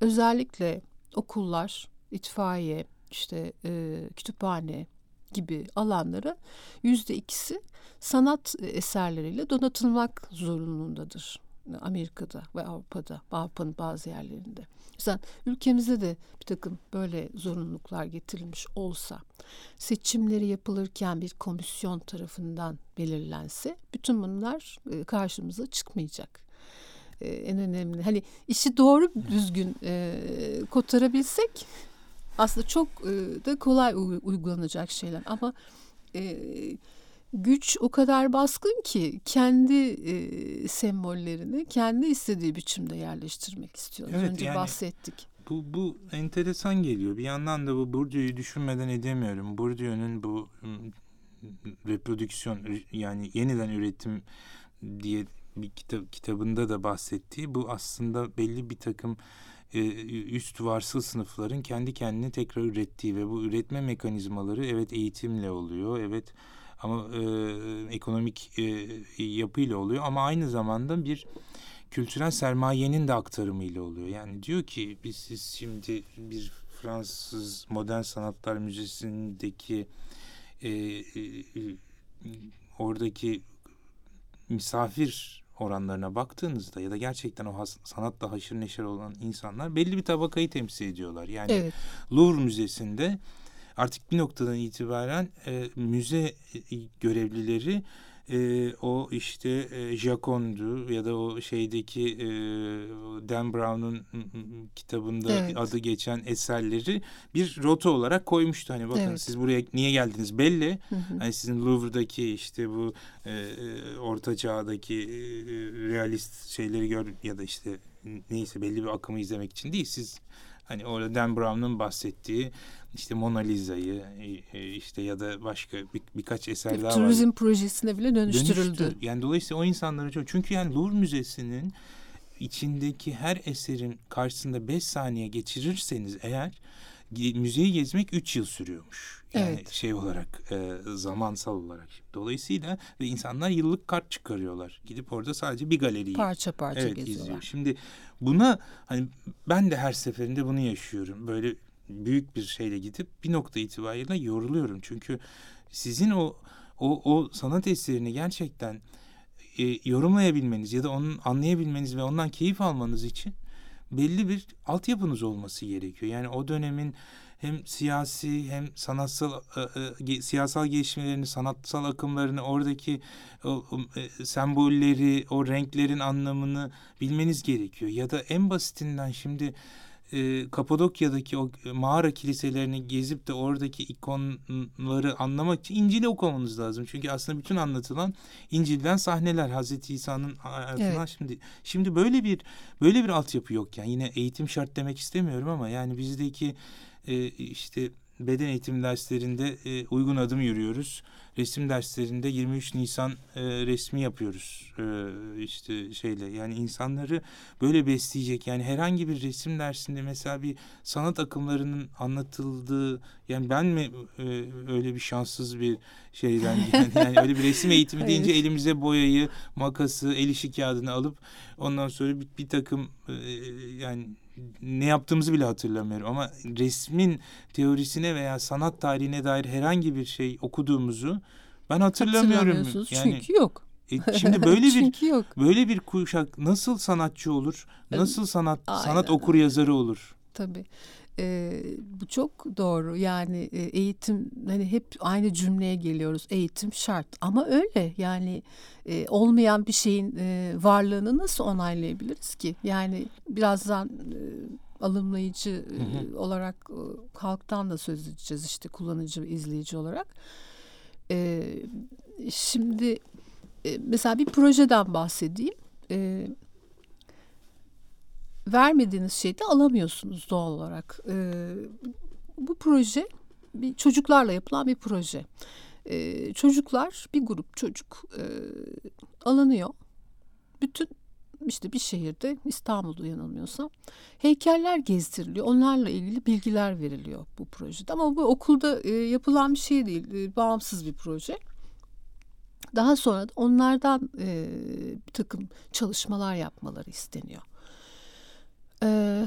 özellikle okullar, itfaiye, işte e, kütüphane gibi alanlara yüzde ikisi sanat eserleriyle donatılmak zorunluluğundadır. Amerika'da ve Avrupa'da, Avrupa'nın bazı yerlerinde. Mesela ülkemizde de bir takım böyle zorunluluklar getirilmiş olsa, seçimleri yapılırken bir komisyon tarafından belirlense, bütün bunlar e, karşımıza çıkmayacak. E, en önemli, hani işi doğru düzgün e, kotarabilsek aslında çok da kolay uygulanacak şeyler ama güç o kadar baskın ki kendi e, sembollerini kendi istediği biçimde yerleştirmek istiyor. Evet, önce yani, bahsettik. Bu, bu enteresan geliyor. Bir yandan da bu Bourdieu'yu düşünmeden edemiyorum. Bourdieu'nun bu reprodüksiyon yani yeniden üretim diye bir kitap, kitabında da bahsettiği bu aslında belli bir takım e, üst varsıl sınıfların kendi kendini tekrar ürettiği ve bu üretme mekanizmaları evet eğitimle oluyor. Evet ama e, ekonomik e, yapıyla oluyor ama aynı zamanda bir kültürel sermayenin de aktarımıyla oluyor. Yani diyor ki biz siz şimdi bir Fransız Modern Sanatlar Müzesi'ndeki e, e, oradaki misafir oranlarına baktığınızda ya da gerçekten o has, sanatla haşır neşir olan insanlar belli bir tabakayı temsil ediyorlar. Yani evet. Louvre Müzesi'nde artık bir noktadan itibaren e, müze e, görevlileri e, o işte e, Jacondu ya da o şeydeki e, Dan Brown'un kitabında evet. adı geçen eserleri bir rota olarak koymuştu. Hani bakın evet. siz buraya niye geldiniz belli. Hı hı. Hani sizin Louvre'daki işte bu e, e orta çağdaki e, realist şeyleri gör ya da işte neyse belli bir akımı izlemek için değil. Siz Hani orada Dan Brown'un bahsettiği işte Mona Lisa'yı e, e, işte ya da başka bir, birkaç eser bir daha turizm var. projesine bile dönüştürüldü. Dönüştü. Yani dolayısıyla o insanlara çok çünkü yani Louvre Müzesi'nin içindeki her eserin karşısında beş saniye geçirirseniz eğer müzeyi gezmek üç yıl sürüyormuş. Yani Evet. şey olarak e, zamansal olarak. Dolayısıyla ve insanlar yıllık kart çıkarıyorlar. Gidip orada sadece bir galeriyi Parça parça evet, geziyorlar. izliyor. Şimdi buna hani ben de her seferinde bunu yaşıyorum. Böyle büyük bir şeyle gidip bir nokta itibariyle yoruluyorum. Çünkü sizin o o, o sanat eserini gerçekten e, yorumlayabilmeniz ya da onun anlayabilmeniz ve ondan keyif almanız için belli bir altyapınız olması gerekiyor. Yani o dönemin hem siyasi hem sanatsal e, e, siyasal gelişmelerini, sanatsal akımlarını, oradaki o, e, sembolleri, o renklerin anlamını bilmeniz gerekiyor. Ya da en basitinden şimdi e, Kapadokya'daki o mağara kiliselerini gezip de oradaki ikonları anlamak için İncil'i okumanız lazım. Çünkü aslında bütün anlatılan İncil'den sahneler Hazreti İsa'nın hayatından Evet. şimdi şimdi böyle bir böyle bir altyapı yok yani yine eğitim şart demek istemiyorum ama yani bizdeki e, işte beden eğitim derslerinde e, uygun adım yürüyoruz. Resim derslerinde 23 Nisan e, resmi yapıyoruz e, işte şeyle yani insanları böyle besleyecek yani herhangi bir resim dersinde mesela bir sanat akımlarının anlatıldığı yani ben mi e, öyle bir şanssız bir şeyden yani, yani öyle bir resim eğitimi deyince elimize boyayı makası el işi kağıdını alıp ondan sonra bir, bir takım e, yani ne yaptığımızı bile hatırlamıyorum ama resmin teorisine veya sanat tarihine dair herhangi bir şey okuduğumuzu ben hatırlamıyorum. Yani çünkü yok. e, şimdi böyle bir yok. böyle bir kuşak nasıl sanatçı olur? Nasıl sanat sanat Aynen. okur yazarı olur? Tabii. Ee, bu çok doğru. Yani e, eğitim hani hep aynı cümleye geliyoruz. Eğitim şart. Ama öyle yani e, olmayan bir şeyin e, varlığını nasıl onaylayabiliriz ki? Yani birazdan e, alımlayıcı e, Hı olarak e, halktan da söz edeceğiz işte kullanıcı izleyici olarak. E, şimdi e, mesela bir projeden bahsedeyim. E, vermediğiniz şeyi de alamıyorsunuz doğal olarak. Ee, bu proje bir çocuklarla yapılan bir proje. Ee, çocuklar bir grup çocuk e, alınıyor. Bütün işte bir şehirde İstanbul'da yanılmıyorsam heykeller gezdiriliyor. Onlarla ilgili bilgiler veriliyor bu projede. Ama bu okulda e, yapılan bir şey değil. e, bağımsız bir proje. Daha sonra da onlardan e, bir takım çalışmalar yapmaları isteniyor. Ee,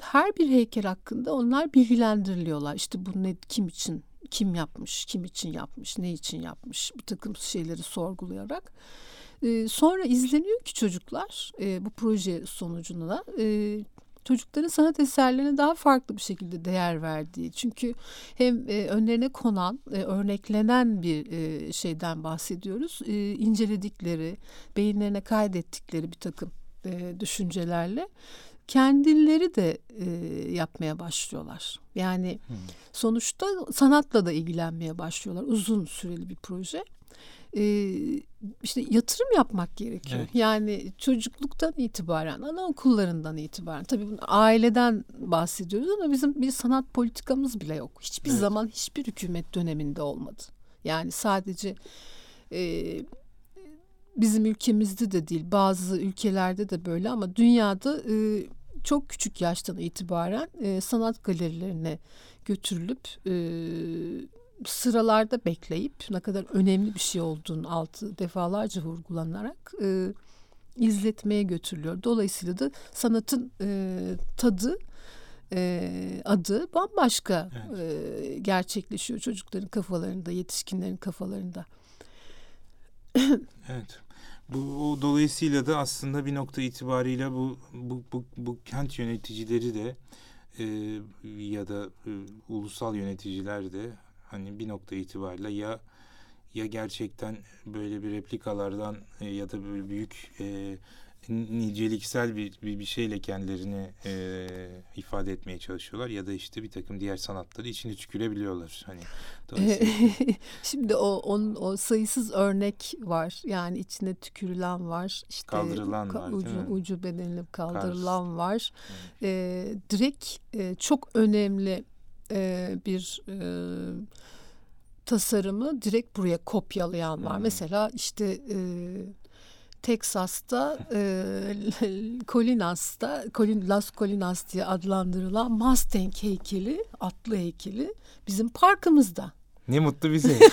her bir heykel hakkında onlar bilgilendiriliyorlar. İşte bu ne, kim için, kim yapmış, kim için yapmış, ne için yapmış bu takım şeyleri sorgulayarak. Ee, sonra izleniyor ki çocuklar e, bu proje sonucunda e, çocukların sanat eserlerine daha farklı bir şekilde değer verdiği. Çünkü hem e, önlerine konan, e, örneklenen bir e, şeyden bahsediyoruz. E, inceledikleri, beyinlerine kaydettikleri bir takım e, düşüncelerle kendileri de e, yapmaya başlıyorlar. Yani Hmm. sonuçta sanatla da ilgilenmeye başlıyorlar. Uzun süreli bir proje. E, işte yatırım yapmak gerekiyor. Evet. Yani çocukluktan itibaren, anaokullarından itibaren. Tabii bunu aileden bahsediyoruz ama bizim bir sanat politikamız bile yok. Hiçbir Evet. zaman hiçbir hükümet döneminde olmadı. Yani sadece e, bizim ülkemizde de değil bazı ülkelerde de böyle ama dünyada e, çok küçük yaştan itibaren e, sanat galerilerine götürülüp e, sıralarda bekleyip ne kadar önemli bir şey olduğunu altı defalarca vurgulanarak e, izletmeye götürülüyor. Dolayısıyla da sanatın e, tadı e, adı bambaşka e, gerçekleşiyor çocukların kafalarında, yetişkinlerin kafalarında. Evet. Bu o dolayısıyla da aslında bir nokta itibariyle bu bu bu, bu kent yöneticileri de e, ya da e, ulusal yöneticiler de hani bir nokta itibariyle ya ya gerçekten böyle bir replikalardan e, ya da böyle büyük e, niceliksel bir, bir, bir şeyle kendilerini e, ifade etmeye çalışıyorlar ya da işte bir takım diğer sanatları içine tükürebiliyorlar. Hani Şimdi o onun o sayısız örnek var. Yani içine tükürülen var. İşte kaldırılan var. Ucu, ucu bedenilip kaldırılan Kars. var. Evet. E, direkt e, çok önemli e, bir e, tasarımı direkt buraya kopyalayan var. Hmm. Mesela işte e, Teksas'ta e, Colinas'ta Colin, Las Colinas diye adlandırılan Mustang heykeli, atlı heykeli bizim parkımızda. Ne mutlu bize.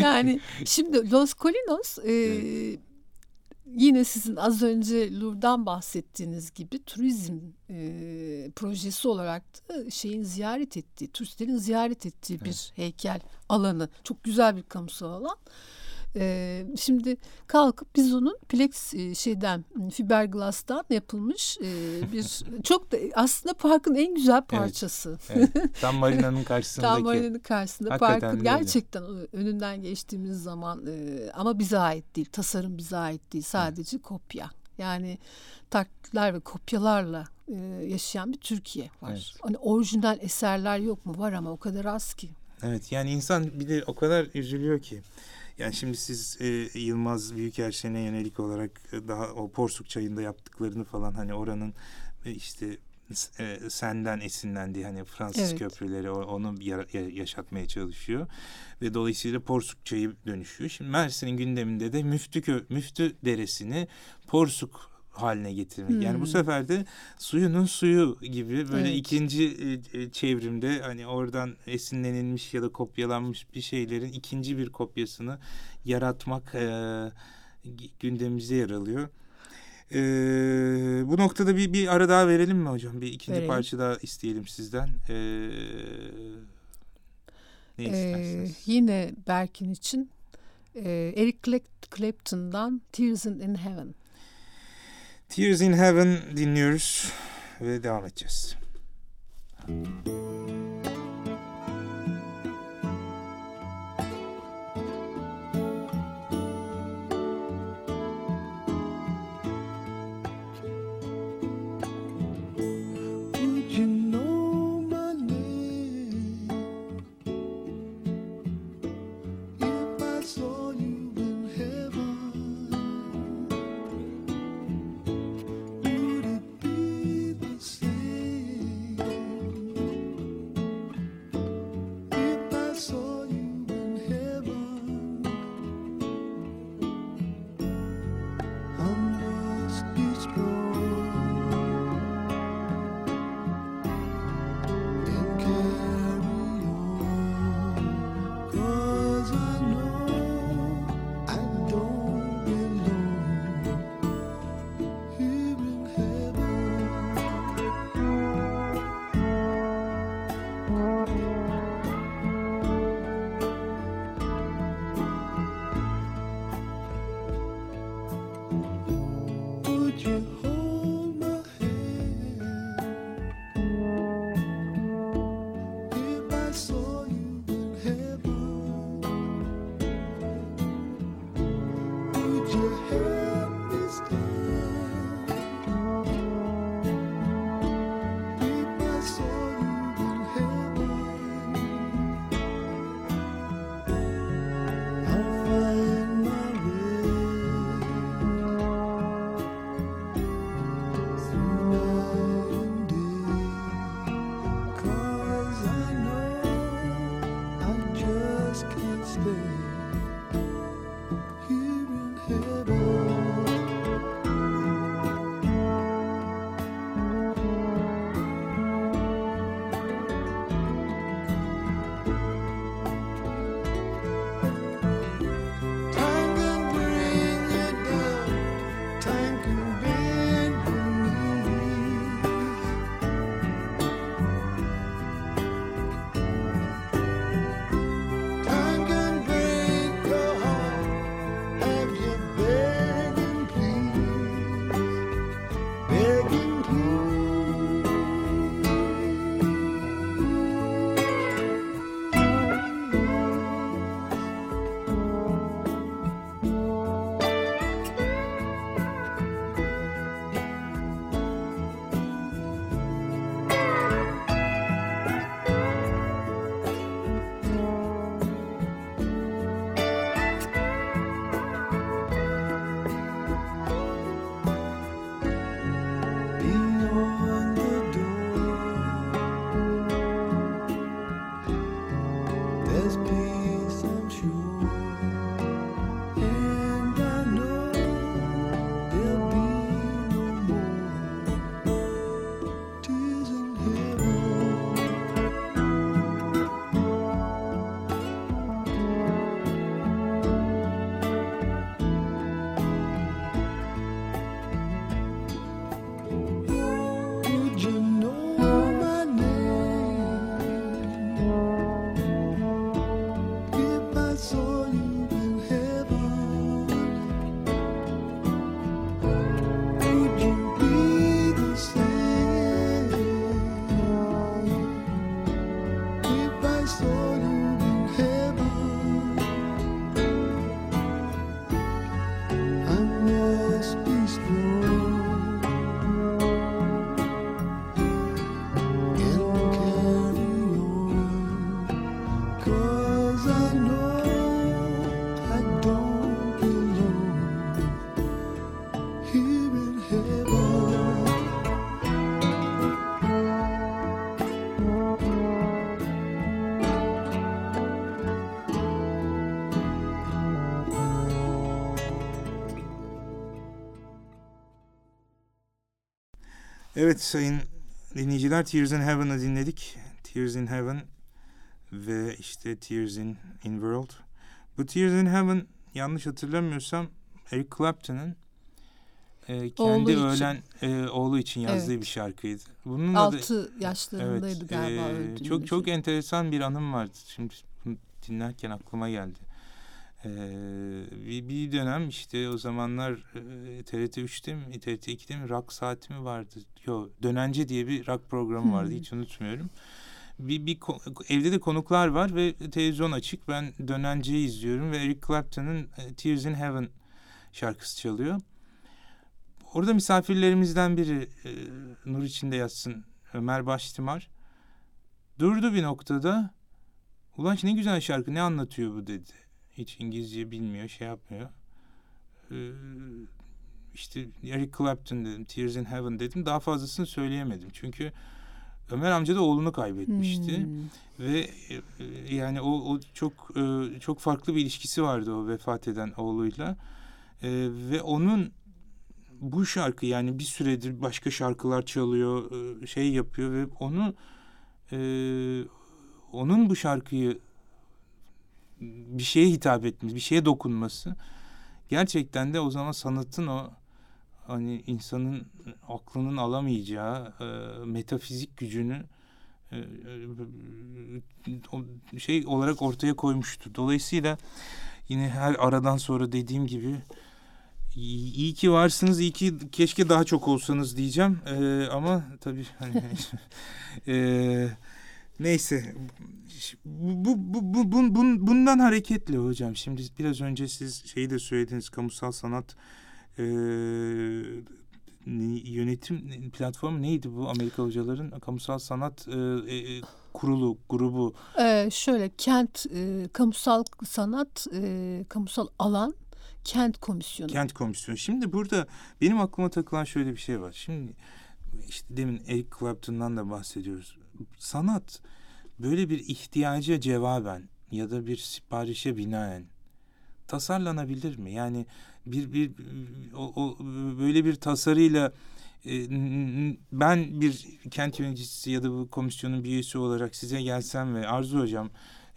Yani şimdi Los Colinos e, yine sizin az önce Louvre'dan bahsettiğiniz gibi turizm e, projesi olarak da şeyin ziyaret ettiği, turistlerin ziyaret ettiği bir heykel alanı. Çok güzel bir kamusal alan. E, şimdi kalkıp biz onun plex e, şeyden fiberglass'tan yapılmış e, bir çok da aslında parkın en güzel parçası. evet. Tam marinanın karşısındaki. Tam marinanın karşısında Hakikaten parkın öyle. gerçekten önünden geçtiğimiz zaman e, ama bize ait değil. Tasarım bize ait değil. Sadece kopya. Yani taklitler ve kopyalarla e, yaşayan bir Türkiye var. Evet. Hani orijinal eserler yok mu? Var ama o kadar az ki. Evet yani insan bir de o kadar üzülüyor ki. Yani şimdi siz e, Yılmaz Büyükerşen'e yönelik olarak e, daha o Porsuk çayında yaptıklarını falan hani oranın e, işte e, senden esinlendiği hani Fransız Evet. köprüleri onu yaşatmaya çalışıyor ve dolayısıyla Porsuk çayı dönüşüyor. Şimdi Mersin'in gündeminde de Müftü Müftü Deresi'ni Porsuk haline getirmek. Yani bu Hmm. sefer de suyunun suyu gibi böyle Evet. ikinci e, e, çevrimde hani oradan esinlenilmiş ya da kopyalanmış bir şeylerin ikinci bir kopyasını yaratmak e, g- gündemimizde yer alıyor. E, bu noktada bir, bir ara daha verelim mi hocam? Bir ikinci Verelim. parça daha isteyelim sizden. E, ne Ee, istersiniz? yine Berkin için e, Eric Clap- Clapton'dan Tears in Heaven. Tears in Heaven dinliyoruz ve devam edeceğiz. Would Evet sayın dinleyiciler Tears in Heaven'ı dinledik. Tears in Heaven ve işte Tears in, in World. Bu Tears in Heaven yanlış hatırlamıyorsam Eric Clapton'ın e, kendi Oğlu için. ölen e, oğlu için yazdığı Evet. bir şarkıydı. Bunun adı- 6 yaşlarındaydı Evet, galiba öldüğünde. Çok çok enteresan bir anım vardı. Şimdi dinlerken aklıma geldi. Eee, bir, bir dönem işte o zamanlar eee, TRT 3'te mi TRT 2'de mi rock saati mi vardı? Yok Dönence diye bir rock programı vardı Hmm. hiç unutmuyorum. Bir, bir evde de konuklar var ve televizyon açık. Ben Dönence'yi izliyorum ve Eric Clapton'ın e, Tears in Heaven şarkısı çalıyor. Orada misafirlerimizden biri e, nur içinde yatsın Ömer Baştimar durdu bir noktada. Ulan ne güzel şarkı ne anlatıyor bu dedi. Hiç İngilizce bilmiyor şey yapmıyor. Ee, işte Eric Clapton dedim Tears in Heaven dedim daha fazlasını söyleyemedim. Çünkü Ömer amca da oğlunu kaybetmişti. Hmm. Ve e, yani o, o çok e, çok farklı bir ilişkisi vardı o vefat eden oğluyla. E, ve onun bu şarkı yani bir süredir başka şarkılar çalıyor, e, şey yapıyor ve onu e, onun bu şarkıyı bir şeye hitap etmesi, bir şeye dokunması gerçekten de o zaman sanatın o hani insanın aklının alamayacağı e, metafizik gücünü e, e, şey olarak ortaya koymuştu. Dolayısıyla yine her aradan sonra dediğim gibi iyi, iyi ki varsınız, iyi ki keşke daha çok olsanız diyeceğim. E, ama tabii hani e, neyse bu, bu, bu, bu, bu- bun- bundan hareketle hocam şimdi biraz önce siz şeyi de söylediniz kamusal sanat e, ne- yönetim platformu neydi bu Amerika hocaların kamusal sanat e, e, kurulu grubu Ee, şöyle kent e, kamusal sanat e, kamusal alan kent komisyonu. Kent Komisyonu. Şimdi burada benim aklıma takılan şöyle bir şey var. Şimdi işte demin Eric Clapton'dan da bahsediyoruz. Sanat böyle bir ihtiyaca cevaben ya da bir siparişe binaen tasarlanabilir mi? Yani bir bir o, o böyle bir tasarıyla e, ben bir kent yöneticisi ya da bu komisyonun bir üyesi olarak size gelsem ve Arzu hocam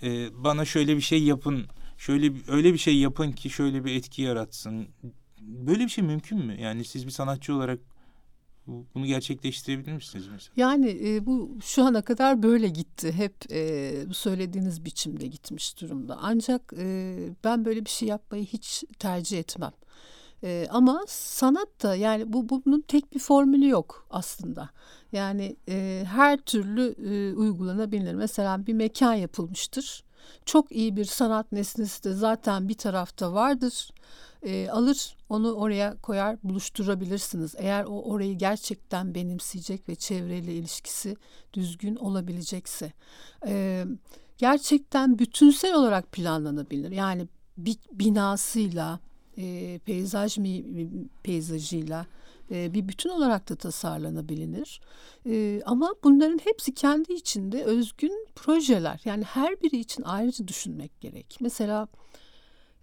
e, bana şöyle bir şey yapın şöyle öyle bir şey yapın ki şöyle bir etki yaratsın. Böyle bir şey mümkün mü? Yani siz bir sanatçı olarak bu- bunu gerçekleştirebilir misiniz mesela? Yani e, bu şu ana kadar böyle gitti. Hep e, söylediğiniz biçimde gitmiş durumda. Ancak e, ben böyle bir şey yapmayı hiç tercih etmem. E, ama sanat da yani bu bu- bunun tek bir formülü yok aslında. Yani e, her türlü e, uygulanabilir. Mesela bir mekan yapılmıştır. Çok iyi bir sanat nesnesi de zaten bir tarafta vardır. E, alır onu oraya koyar buluşturabilirsiniz. Eğer o orayı gerçekten benimseyecek ve çevreyle ilişkisi düzgün olabilecekse. E, gerçekten bütünsel olarak planlanabilir. Yani bir binasıyla, e, peyzaj peyzajıyla e, bir bütün olarak da tasarlanabilir. E, ama bunların hepsi kendi içinde özgün projeler. Yani her biri için ayrıca düşünmek gerek. Mesela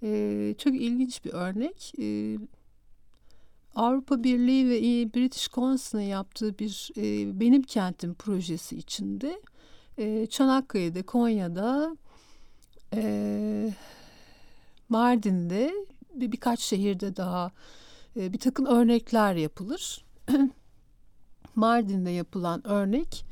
e, çok ilginç bir örnek. E, Avrupa Birliği ve British Council'ın yaptığı bir e, Benim Kentim projesi içinde e, Çanakkale'de, Konya'da, e, Mardin'de bir birkaç şehirde daha e, bir takım örnekler yapılır. Mardin'de yapılan örnek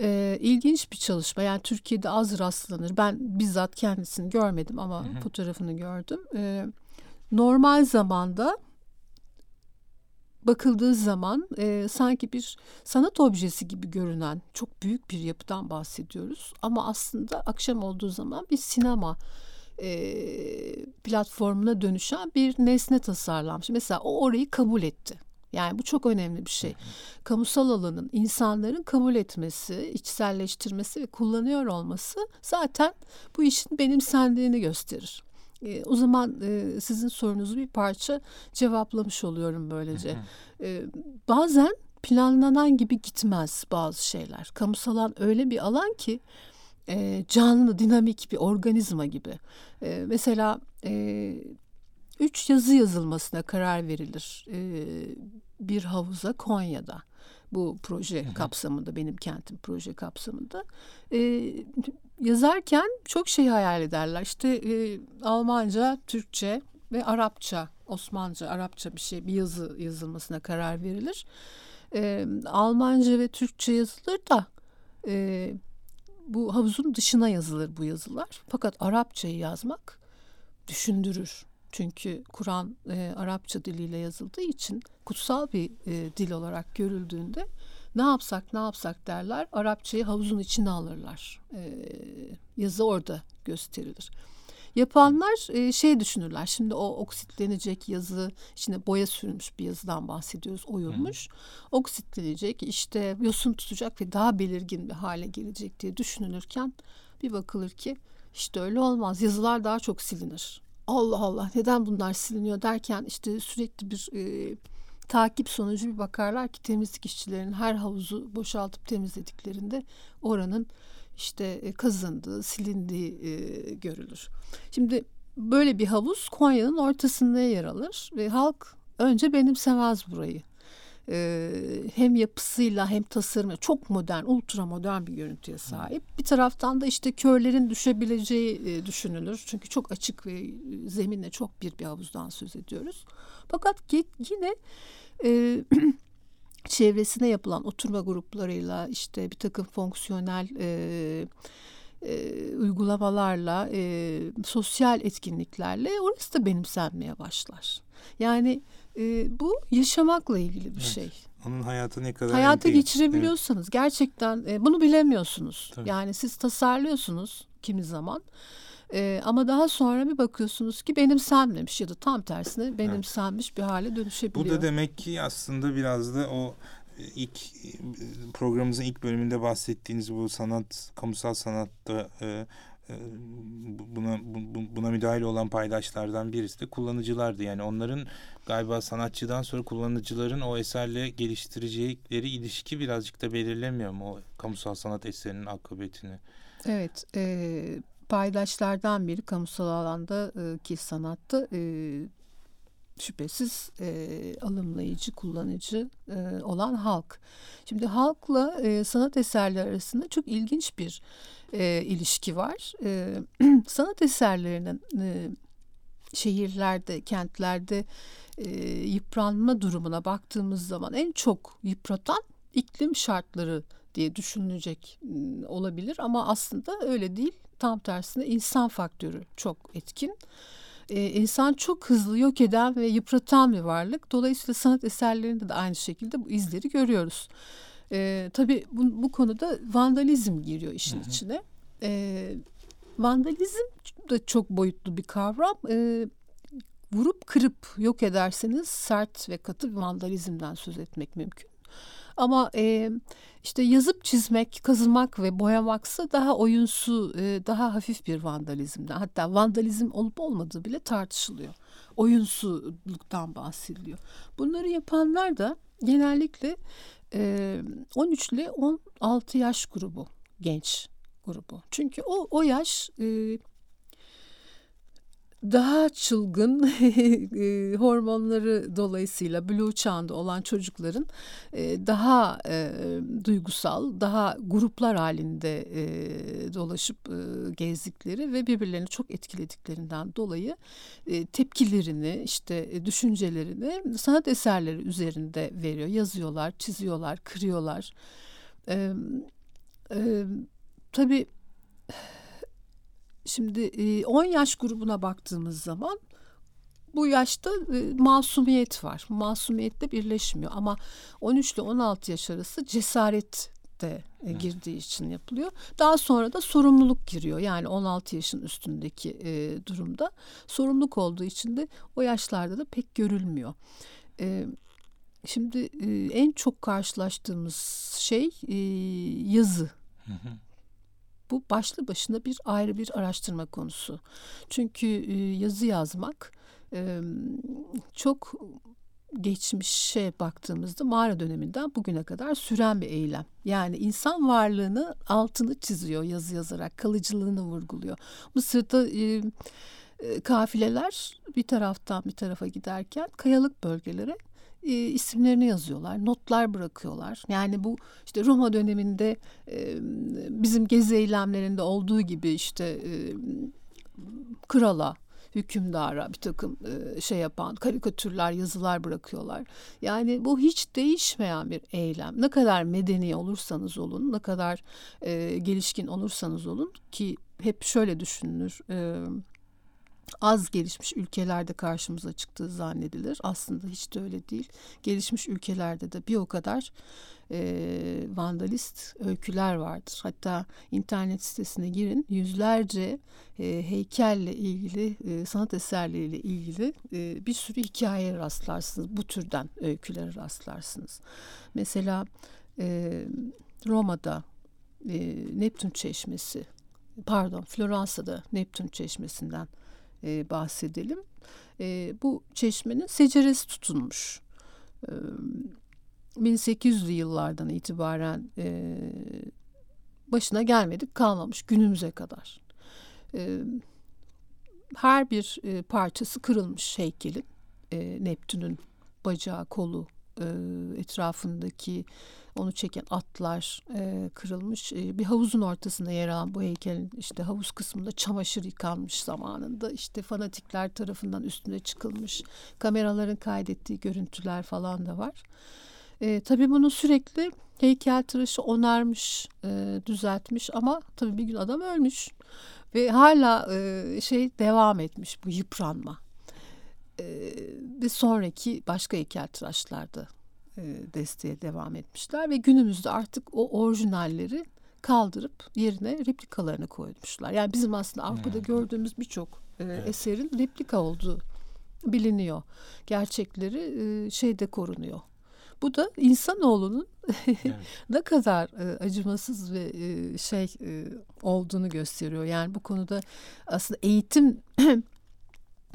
Ee, ilginç bir çalışma. Yani Türkiye'de az rastlanır. Ben bizzat kendisini görmedim ama fotoğrafını gördüm. Ee, normal zamanda bakıldığı zaman e, sanki bir sanat objesi gibi görünen çok büyük bir yapıdan bahsediyoruz. Ama aslında akşam olduğu zaman bir sinema e, platformuna dönüşen bir nesne tasarlanmış. Mesela o orayı kabul etti. Yani bu çok önemli bir şey. Kamusal alanın insanların kabul etmesi, içselleştirmesi ve kullanıyor olması zaten bu işin benimsendiğini gösterir. E, o zaman e, sizin sorunuzu bir parça cevaplamış oluyorum böylece. E, bazen planlanan gibi gitmez bazı şeyler. Kamusal alan öyle bir alan ki e, canlı, dinamik bir organizma gibi. E, mesela e, üç yazı yazılmasına karar verilir e, bir havuza Konya'da. Bu proje kapsamında, benim kentim proje kapsamında. E, yazarken çok şey hayal ederler. İşte e, Almanca, Türkçe ve Arapça, Osmanlıca, Arapça bir şey, bir yazı yazılmasına karar verilir. E, Almanca ve Türkçe yazılır da e, bu havuzun dışına yazılır bu yazılar. Fakat Arapçayı yazmak düşündürür. Çünkü Kur'an e, Arapça diliyle yazıldığı için kutsal bir e, dil olarak görüldüğünde ne yapsak ne yapsak derler. Arapçayı havuzun içine alırlar. E, yazı orada gösterilir. Yapanlar e, şey düşünürler. Şimdi o oksitlenecek yazı, içine boya sürülmüş bir yazıdan bahsediyoruz, oyulmuş. Oksitlenecek, işte yosun tutacak ve daha belirgin bir hale gelecek diye düşünülürken bir bakılır ki işte öyle olmaz. Yazılar daha çok silinir. Allah Allah neden bunlar siliniyor derken işte sürekli bir e, takip sonucu bir bakarlar ki temizlik işçilerinin her havuzu boşaltıp temizlediklerinde oranın işte e, kazındığı, silindiği e, görülür. Şimdi böyle bir havuz Konya'nın ortasında yer alır ve halk önce benimsemez burayı. E, hem yapısıyla hem tasarımı çok modern, ultra modern bir görüntüye sahip. Bir taraftan da işte körlerin düşebileceği e, düşünülür. Çünkü çok açık ve zeminle çok bir bir havuzdan söz ediyoruz. Fakat yine e, çevresine yapılan oturma gruplarıyla işte bir takım fonksiyonel e, e, uygulamalarla e, sosyal etkinliklerle orası da benimsenmeye başlar. Yani e, bu yaşamakla ilgili bir Evet. şey. Onun hayatı ne kadar Hayata entegre- geçirebiliyorsanız gerçekten e, bunu bilemiyorsunuz. Tabii. Yani siz tasarlıyorsunuz kimi zaman. E, ama daha sonra bir bakıyorsunuz ki benimsenmemiş ya da tam tersine benimsenmiş bir hale Bu dönüşebiliyor. da demek ki aslında biraz da o e, ilk e, programımızın ilk bölümünde bahsettiğiniz bu sanat, kamusal sanatta e, bu- buna bu- bu- buna müdahil olan paydaşlardan birisi de kullanıcılardı. Yani onların galiba sanatçıdan sonra kullanıcıların o eserle geliştirecekleri ilişki birazcık da belirlemiyor mu o kamusal sanat eserinin akıbetini? Evet, e, paydaşlardan biri kamusal alanda e, ki sanatta e, şüphesiz e, alımlayıcı, kullanıcı e, olan halk. Şimdi halkla e, sanat eserleri arasında çok ilginç bir e, ilişki var. E, sanat eserlerinin e, şehirlerde, kentlerde e, yıpranma durumuna baktığımız zaman en çok yıpratan iklim şartları diye düşünülecek m, olabilir ama aslında öyle değil. Tam tersine insan faktörü çok etkin. Ee, insan çok hızlı yok eden ve yıpratan bir varlık. Dolayısıyla sanat eserlerinde de aynı şekilde bu izleri görüyoruz. Ee, tabii bu, bu konuda vandalizm giriyor işin içine. Ee, vandalizm da çok boyutlu bir kavram. Ee, vurup kırıp yok ederseniz sert ve katı bir vandalizmden söz etmek mümkün. Ama e, işte yazıp çizmek, kazımak ve boyamaksa daha oyunsu, e, daha hafif bir vandalizmden. Hatta vandalizm olup olmadığı bile tartışılıyor. Oyunsuluktan bahsediliyor. Bunları yapanlar da genellikle e, 13 ile 16 yaş grubu, genç grubu. Çünkü o, o yaş e, daha çılgın e, hormonları dolayısıyla blue çağında olan çocukların e, daha e, duygusal, daha gruplar halinde dolaşıp gezdikleri ve birbirlerini çok etkilediklerinden dolayı tepkilerini, işte düşüncelerini sanat eserleri üzerinde veriyor. Yazıyorlar, çiziyorlar, kırıyorlar. E, tabii şimdi e, 10 yaş grubuna baktığımız zaman bu yaşta masumiyet var. Masumiyetle birleşmiyor ama 13 ile 16 yaş arası cesaret de e, girdiği için yapılıyor. Daha sonra da sorumluluk giriyor. Yani 16 yaşın üstündeki e, durumda sorumluluk olduğu için de o yaşlarda da pek görülmüyor. E, şimdi e, en çok karşılaştığımız şey e, yazı. Bu başlı başına bir ayrı bir araştırma konusu. Çünkü e, yazı yazmak e, çok geçmişe baktığımızda mağara döneminden bugüne kadar süren bir eylem. Yani insan varlığını altını çiziyor yazı yazarak, kalıcılığını vurguluyor. Mısır'da e, e, kafileler bir taraftan bir tarafa giderken kayalık bölgelere e, isimlerini yazıyorlar, notlar bırakıyorlar. Yani bu işte Roma döneminde e, bizim gezi eylemlerinde olduğu gibi işte e, krala, hükümdara bir takım e, şey yapan karikatürler, yazılar bırakıyorlar. Yani bu hiç değişmeyen bir eylem. Ne kadar medeni olursanız olun, ne kadar e, gelişkin olursanız olun ki hep şöyle düşünülür. E, az gelişmiş ülkelerde karşımıza çıktığı zannedilir. Aslında hiç de öyle değil. Gelişmiş ülkelerde de bir o kadar e, vandalist öyküler vardır. Hatta internet sitesine girin yüzlerce e, heykelle ilgili, e, sanat eserleriyle ilgili e, bir sürü hikaye rastlarsınız. Bu türden öykülere rastlarsınız. Mesela e, Roma'da e, Neptün Çeşmesi, pardon Floransa'da Neptün Çeşmesi'nden e, bahsedelim. E, bu çeşmenin seceresi tutulmuş. E, 1800'lü yıllardan itibaren e, başına gelmedik kalmamış günümüze kadar. E, her bir e, parçası kırılmış heykelin. E, Neptün'ün bacağı, kolu, e, etrafındaki onu çeken atlar e, kırılmış. E, bir havuzun ortasında yer alan bu heykelin işte havuz kısmında çamaşır yıkanmış zamanında. işte fanatikler tarafından üstüne çıkılmış. Kameraların kaydettiği görüntüler falan da var. E, tabii bunu sürekli heykeltıraşı onarmış, e, düzeltmiş ama tabii bir gün adam ölmüş. Ve hala e, şey devam etmiş bu yıpranma. E, ve sonraki başka heykeltıraşlarda e, desteğe devam etmişler ve günümüzde artık o orijinalleri kaldırıp yerine replikalarını koymuşlar. Yani bizim aslında Avrupa'da gördüğümüz birçok e, eserin replika olduğu biliniyor. Gerçekleri e, şeyde korunuyor. Bu da insanoğlunun ne kadar e, acımasız ve e, şey e, olduğunu gösteriyor. Yani bu konuda aslında eğitim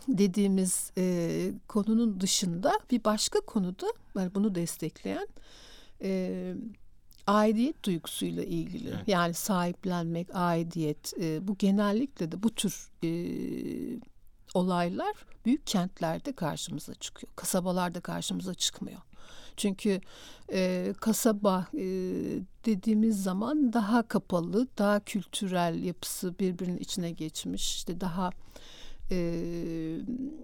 dediğimiz e, konunun dışında bir başka konuda yani bunu destekleyen e, aidiyet duygusuyla ilgili. Evet. Yani sahiplenmek, aidiyet e, bu genellikle de bu tür e, olaylar büyük kentlerde karşımıza çıkıyor. Kasabalarda karşımıza çıkmıyor. Çünkü e, kasaba e, dediğimiz zaman daha kapalı, daha kültürel yapısı birbirinin içine geçmiş, işte daha e,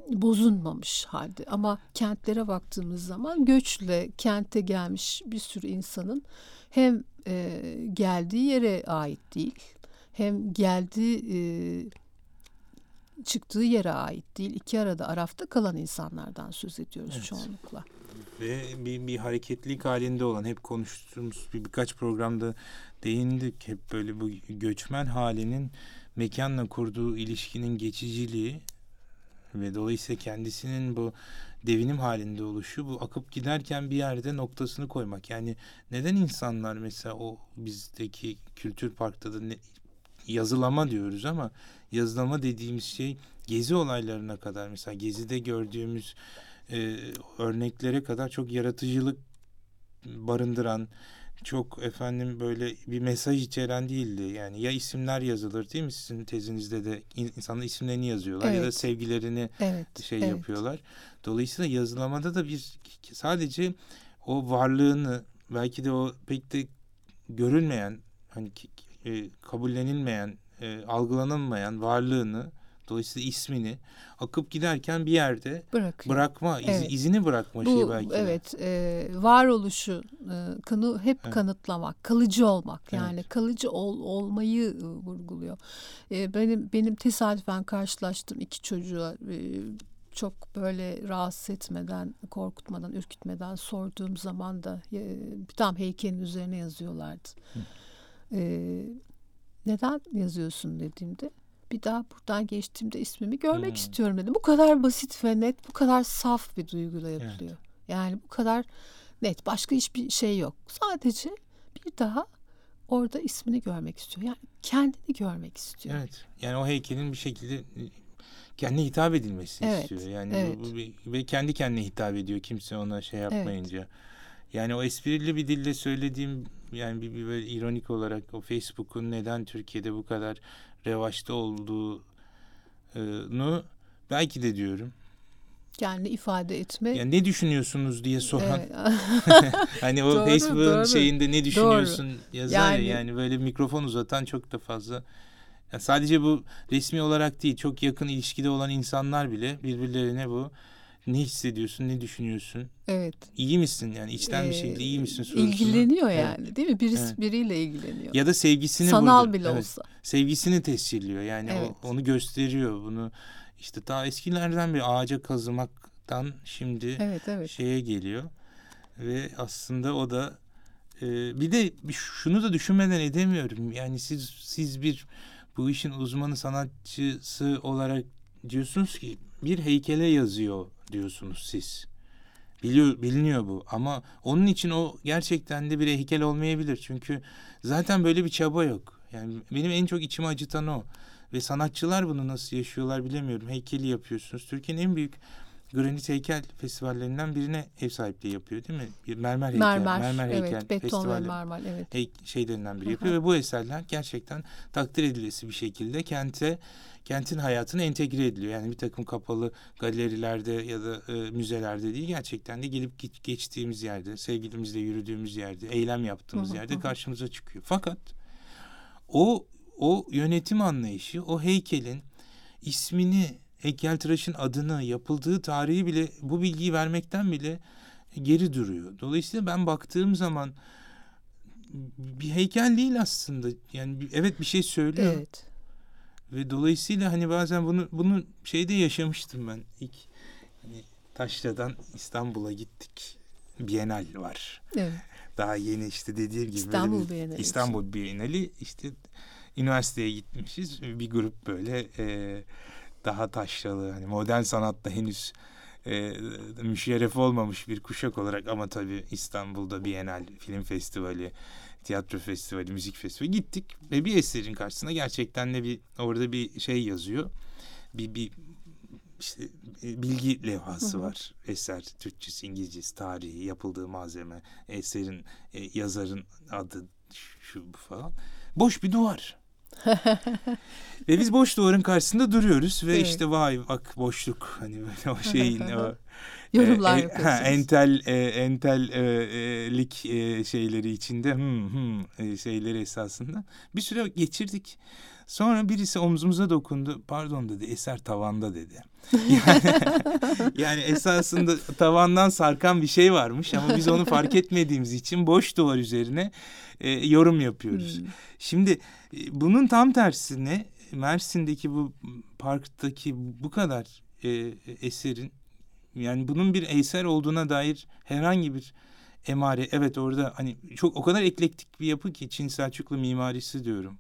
bozulmamış halde. Ama kentlere baktığımız zaman göçle kente gelmiş bir sürü insanın hem e, geldiği yere ait değil, hem geldiği e, çıktığı yere ait değil. İki arada arafta kalan insanlardan söz ediyoruz Evet. çoğunlukla. Ve bir, bir hareketlilik halinde olan hep konuştuğumuz bir, birkaç programda değindik. Hep böyle bu göçmen halinin mekanla kurduğu ilişkinin geçiciliği ve dolayısıyla kendisinin bu devinim halinde oluşu bu akıp giderken bir yerde noktasını koymak. Yani neden insanlar mesela o bizdeki kültür parkta da ne, yazılama diyoruz ama yazılama dediğimiz şey gezi olaylarına kadar mesela gezide gördüğümüz e, örneklere kadar çok yaratıcılık barındıran çok efendim böyle bir mesaj içeren değildi. Yani ya isimler yazılır değil mi? Sizin tezinizde de in- insanlar isimlerini yazıyorlar ya da Evet. sevgilerini Evet. şey evet. yapıyorlar. Dolayısıyla yazılamada da bir sadece o varlığını belki de o pek de görülmeyen hani e, kabullenilmeyen e, algılanılmayan varlığını Dolayısıyla ismini akıp giderken bir yerde Bırakıyor. bırakma, iz- Evet. izini bırakma şeyi Bu belki de. evet e, varoluşu e, kanı hep Evet. kanıtlamak, kalıcı olmak Evet. yani kalıcı ol, olmayı e, vurguluyor. E, benim benim tesadüfen karşılaştığım iki çocuğa e, çok böyle rahatsız etmeden, korkutmadan, ürkütmeden sorduğum zaman da e, tam heykelin üzerine yazıyorlardı. E, neden yazıyorsun dediğimde bir daha buradan geçtiğimde ismimi görmek Hmm. istiyorum dedi. Bu kadar basit ve net, bu kadar saf bir duyguyla yapılıyor. Yani bu kadar net, başka hiçbir şey yok. Sadece bir daha orada ismini görmek istiyor. Yani kendini görmek istiyor. Evet. Yani o heykelin bir şekilde kendine hitap edilmesini Evet, istiyor. Yani evet. bu, bu bir- ve kendi kendine hitap ediyor kimse ona şey yapmayınca. Yani o esprili bir dille söylediğim yani bir, bir böyle ironik olarak o Facebook'un neden Türkiye'de bu kadar revaçta olduğunu belki de diyorum. Kendini ifade etme. Yani ne düşünüyorsunuz diye soran Evet. hani o Doğru, Facebook'un doğru. şeyinde ne düşünüyorsun yazar ya Yani- yani böyle mikrofon uzatan çok da fazla ya sadece bu resmi olarak değil çok yakın ilişkide olan insanlar bile birbirlerine bu ne hissediyorsun ne düşünüyorsun evet. iyi misin yani içten bir şekilde iyi misin Ee, sorusunu İlgileniyor Evet. yani değil mi? Birisi Evet. biriyle ilgileniyor. ya da sevgisini Sanal burada- bile evet, olsa. sevgisini tescilliyor yani o- Evet. onu gösteriyor bunu işte daha eskilerden bir ağaca kazımaktan şimdi Evet evet. şeye geliyor ve aslında o da e, bir de şunu da düşünmeden edemiyorum yani siz siz bir bu işin uzmanı sanatçısı olarak diyorsunuz ki bir heykele yazıyor diyorsunuz siz. Biliyor, biliniyor bu ama onun için o gerçekten de bir heykel olmayabilir. Çünkü zaten böyle bir çaba yok. Yani benim en çok içimi acıtan o. Ve sanatçılar bunu nasıl yaşıyorlar bilemiyorum. Heykeli yapıyorsunuz. Türkiye'nin en büyük granit heykel festivallerinden birine ev sahipliği yapıyor değil mi? Bir mermer heykel, Mermer, heykel evet, beton ve mermer, evet. hey, şeylerinden biri yapıyor ve bu eserler gerçekten takdir edilesi bir şekilde kente kentin hayatına entegre ediliyor. Yani bir takım kapalı galerilerde ya da e, müzelerde değil gerçekten de gelip ge- geçtiğimiz yerde, sevgilimizle yürüdüğümüz yerde, eylem yaptığımız yerde karşımıza çıkıyor. Fakat o o yönetim anlayışı, o heykelin ismini, heykeltıraşın adını, yapıldığı tarihi bile bu bilgiyi vermekten bile geri duruyor. Dolayısıyla ben baktığım zaman bir heykel değil aslında. Yani evet bir şey söylüyor. Evet. Ve dolayısıyla hani bazen bunu bunu şeyde yaşamıştım ben. İlk hani Taşra'dan İstanbul'a gittik. Bienal var. Evet. Daha yeni işte dediğim gibi İstanbul Bienali. İstanbul Bienali işte üniversiteye gitmişiz. Bir grup böyle e, daha taşralı hani modern sanatta henüz e, müşerref olmamış bir kuşak olarak ama tabii İstanbul'da Bienal Film Festivali, tiyatro festivali, müzik festivali gittik ve bir eserin karşısına gerçekten de bir orada bir şey yazıyor. Bir bir işte e, bilgi levhası Hı hı. var. Eser Türkçesi, İngilizcesi, tarihi, yapıldığı malzeme, eserin e, yazarın adı şu bu falan. Boş bir duvar. Ve biz boş duvarın karşısında duruyoruz ve Evet. işte vay bak boşluk hani böyle o şeyin o Yorumlar e, e, yapıyorsunuz. ha, entel e, entel e, e, e, şeyleri içinde hmm, hmm, e, şeyleri esasında bir süre geçirdik. Sonra birisi omzumuza dokundu. Pardon dedi eser tavanda dedi. Yani, yani esasında tavandan sarkan bir şey varmış ama biz onu fark etmediğimiz için boş duvar üzerine e, yorum yapıyoruz. Hmm. Şimdi e, bunun tam tersine Mersin'deki bu parktaki bu kadar e, eserin yani bunun bir eser olduğuna dair herhangi bir emare evet orada hani çok o kadar eklektik bir yapı ki Çin Selçuklu mimarisi diyorum.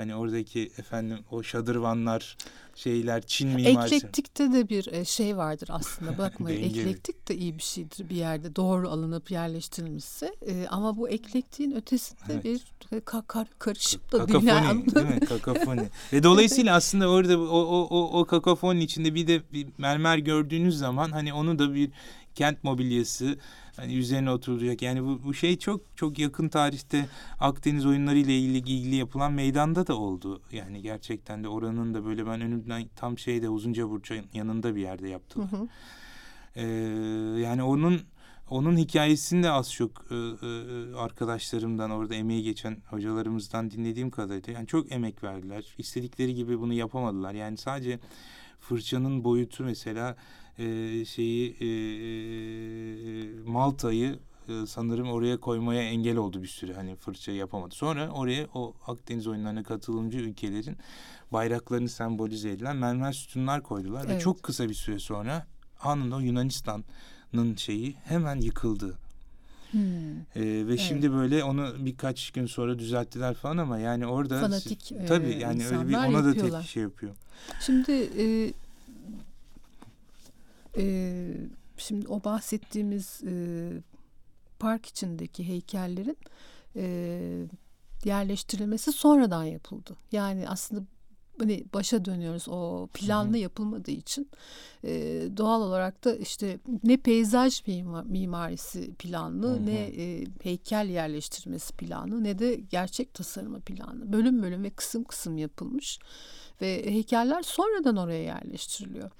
Hani oradaki efendim o şadırvanlar şeyler Çin mimarisi. Eklektikte de bir e, şey vardır aslında bakmayın. Eklektik de iyi bir şeydir bir yerde doğru alınıp yerleştirilmişse. E, ama bu eklektiğin ötesinde Evet. bir e, ka- kar- karışık da. Kakafoni yani. değil mi? Kakafoni. Ve dolayısıyla aslında orada o, o, o, o kakafoninin içinde bir de bir mermer gördüğünüz zaman hani onu da bir kent mobilyası hani üzerine oturacak. Yani bu, bu şey çok çok yakın tarihte Akdeniz oyunları ile ilgili, ilgili yapılan meydanda da oldu. Yani gerçekten de oranın da böyle ben önümden tam şeyde Uzunca Burç'un yanında bir yerde Hı yaptılar. hı. Ee, yani onun onun hikayesini de az çok e, e, arkadaşlarımdan orada emeği geçen hocalarımızdan dinlediğim kadarıyla yani çok emek verdiler. İstedikleri gibi bunu yapamadılar. Yani sadece fırçanın boyutu mesela e, şeyi e, Malta'yı e, sanırım oraya koymaya engel oldu bir süre hani fırça yapamadı. Sonra oraya o Akdeniz oyunlarına katılımcı ülkelerin bayraklarını sembolize edilen mermer sütunlar koydular ve Evet. çok kısa bir süre sonra anında Yunanistan'ın şeyi hemen yıkıldı. Hmm. Ee, ve şimdi böyle onu birkaç gün sonra düzelttiler falan ama yani orada Fanatik, e, tabii yani öyle bir ona da tepki şey yapıyor. Şimdi e, e, şimdi o bahsettiğimiz e, park içindeki heykellerin e, yerleştirilmesi sonradan yapıldı. Yani aslında hani başa dönüyoruz o planlı yapılmadığı için e, doğal olarak da işte ne peyzaj mima- mimarisi planlı Hı hı. ne e, heykel yerleştirmesi planlı ne de gerçek tasarımı planlı bölüm bölüm ve kısım kısım yapılmış ve heykeller sonradan oraya yerleştiriliyor.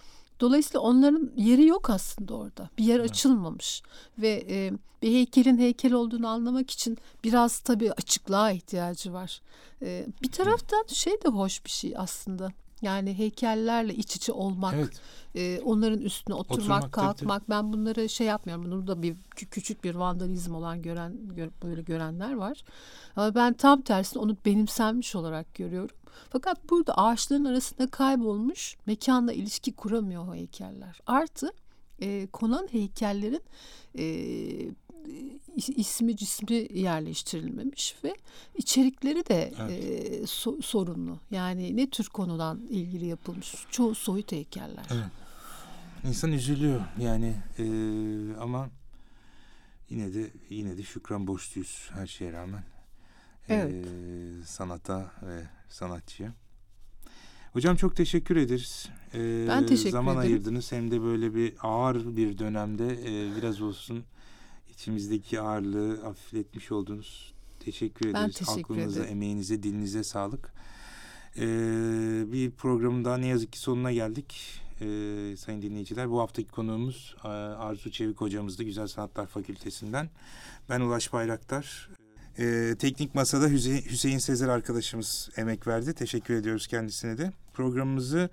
Dolayısıyla onların yeri yok aslında orada. Bir yer açılmamış ve e, bir heykelin heykel olduğunu anlamak için biraz tabii açıklığa ihtiyacı var. E, bir taraftan şey de hoş bir şey aslında. Yani heykellerle iç içe olmak, Evet. e, onların üstüne oturmak, Oturmak, tabii, kalkmak. Ben bunları şey yapmıyorum. Bunu da bir kü- küçük bir vandalizm olan gören gö- böyle görenler var. Ama ben tam tersine onu benimsenmiş olarak görüyorum. Fakat burada ağaçların arasında kaybolmuş, mekanla ilişki kuramıyor o heykeller. Artı e, konan heykellerin e, is- ismi cismi yerleştirilmemiş ve içerikleri de e, so- sorunlu. Yani ne tür konudan ilgili yapılmış? Çoğu soyut heykeller. Evet. İnsan üzülüyor yani e, ama yine de yine de şükran borçluyuz her şeye rağmen. E, Evet. sanata ve sanatçıya. Hocam çok teşekkür ederiz. E, Ben teşekkür zaman ederim. ayırdınız hem de böyle bir ağır bir dönemde e, biraz olsun içimizdeki ağırlığı hafifletmiş oldunuz. Teşekkür Ben ederiz. teşekkür Aklınıza, ederim. emeğinize, dilinize sağlık. Ee, bir programın daha ne yazık ki sonuna geldik. Ee, sayın dinleyiciler. Bu haftaki konuğumuz e, Arzu Çevik hocamızdı Güzel Sanatlar Fakültesinden. Ben Ulaş Bayraktar. Ee, teknik masada Hüseyin, Hüseyin Sezer arkadaşımız emek verdi. Teşekkür ediyoruz kendisine de. Programımızı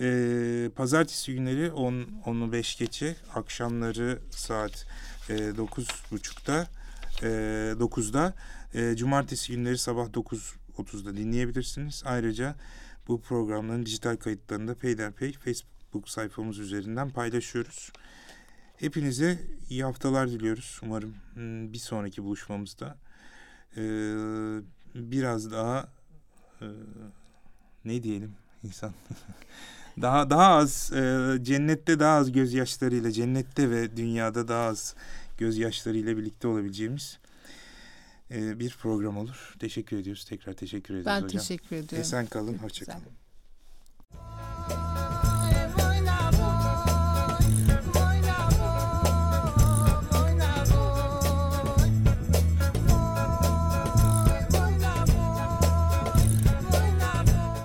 e, pazartesi günleri 10 10'u 5 geçe, akşamları saat e, 9.30'da e, 9'da e, cumartesi günleri sabah 9.30'da dinleyebilirsiniz. Ayrıca bu programların dijital kayıtlarını da peyderpey Facebook sayfamız üzerinden paylaşıyoruz. Hepinize iyi haftalar diliyoruz. Umarım hmm, bir sonraki buluşmamızda e, biraz daha e, ne diyelim insan daha daha az e, cennette daha az gözyaşlarıyla cennette ve dünyada daha az gözyaşlarıyla birlikte olabileceğimiz e, bir program olur. Teşekkür ediyoruz. Tekrar teşekkür ederiz Ben hocam. teşekkür ediyorum. Esen kalın, Çok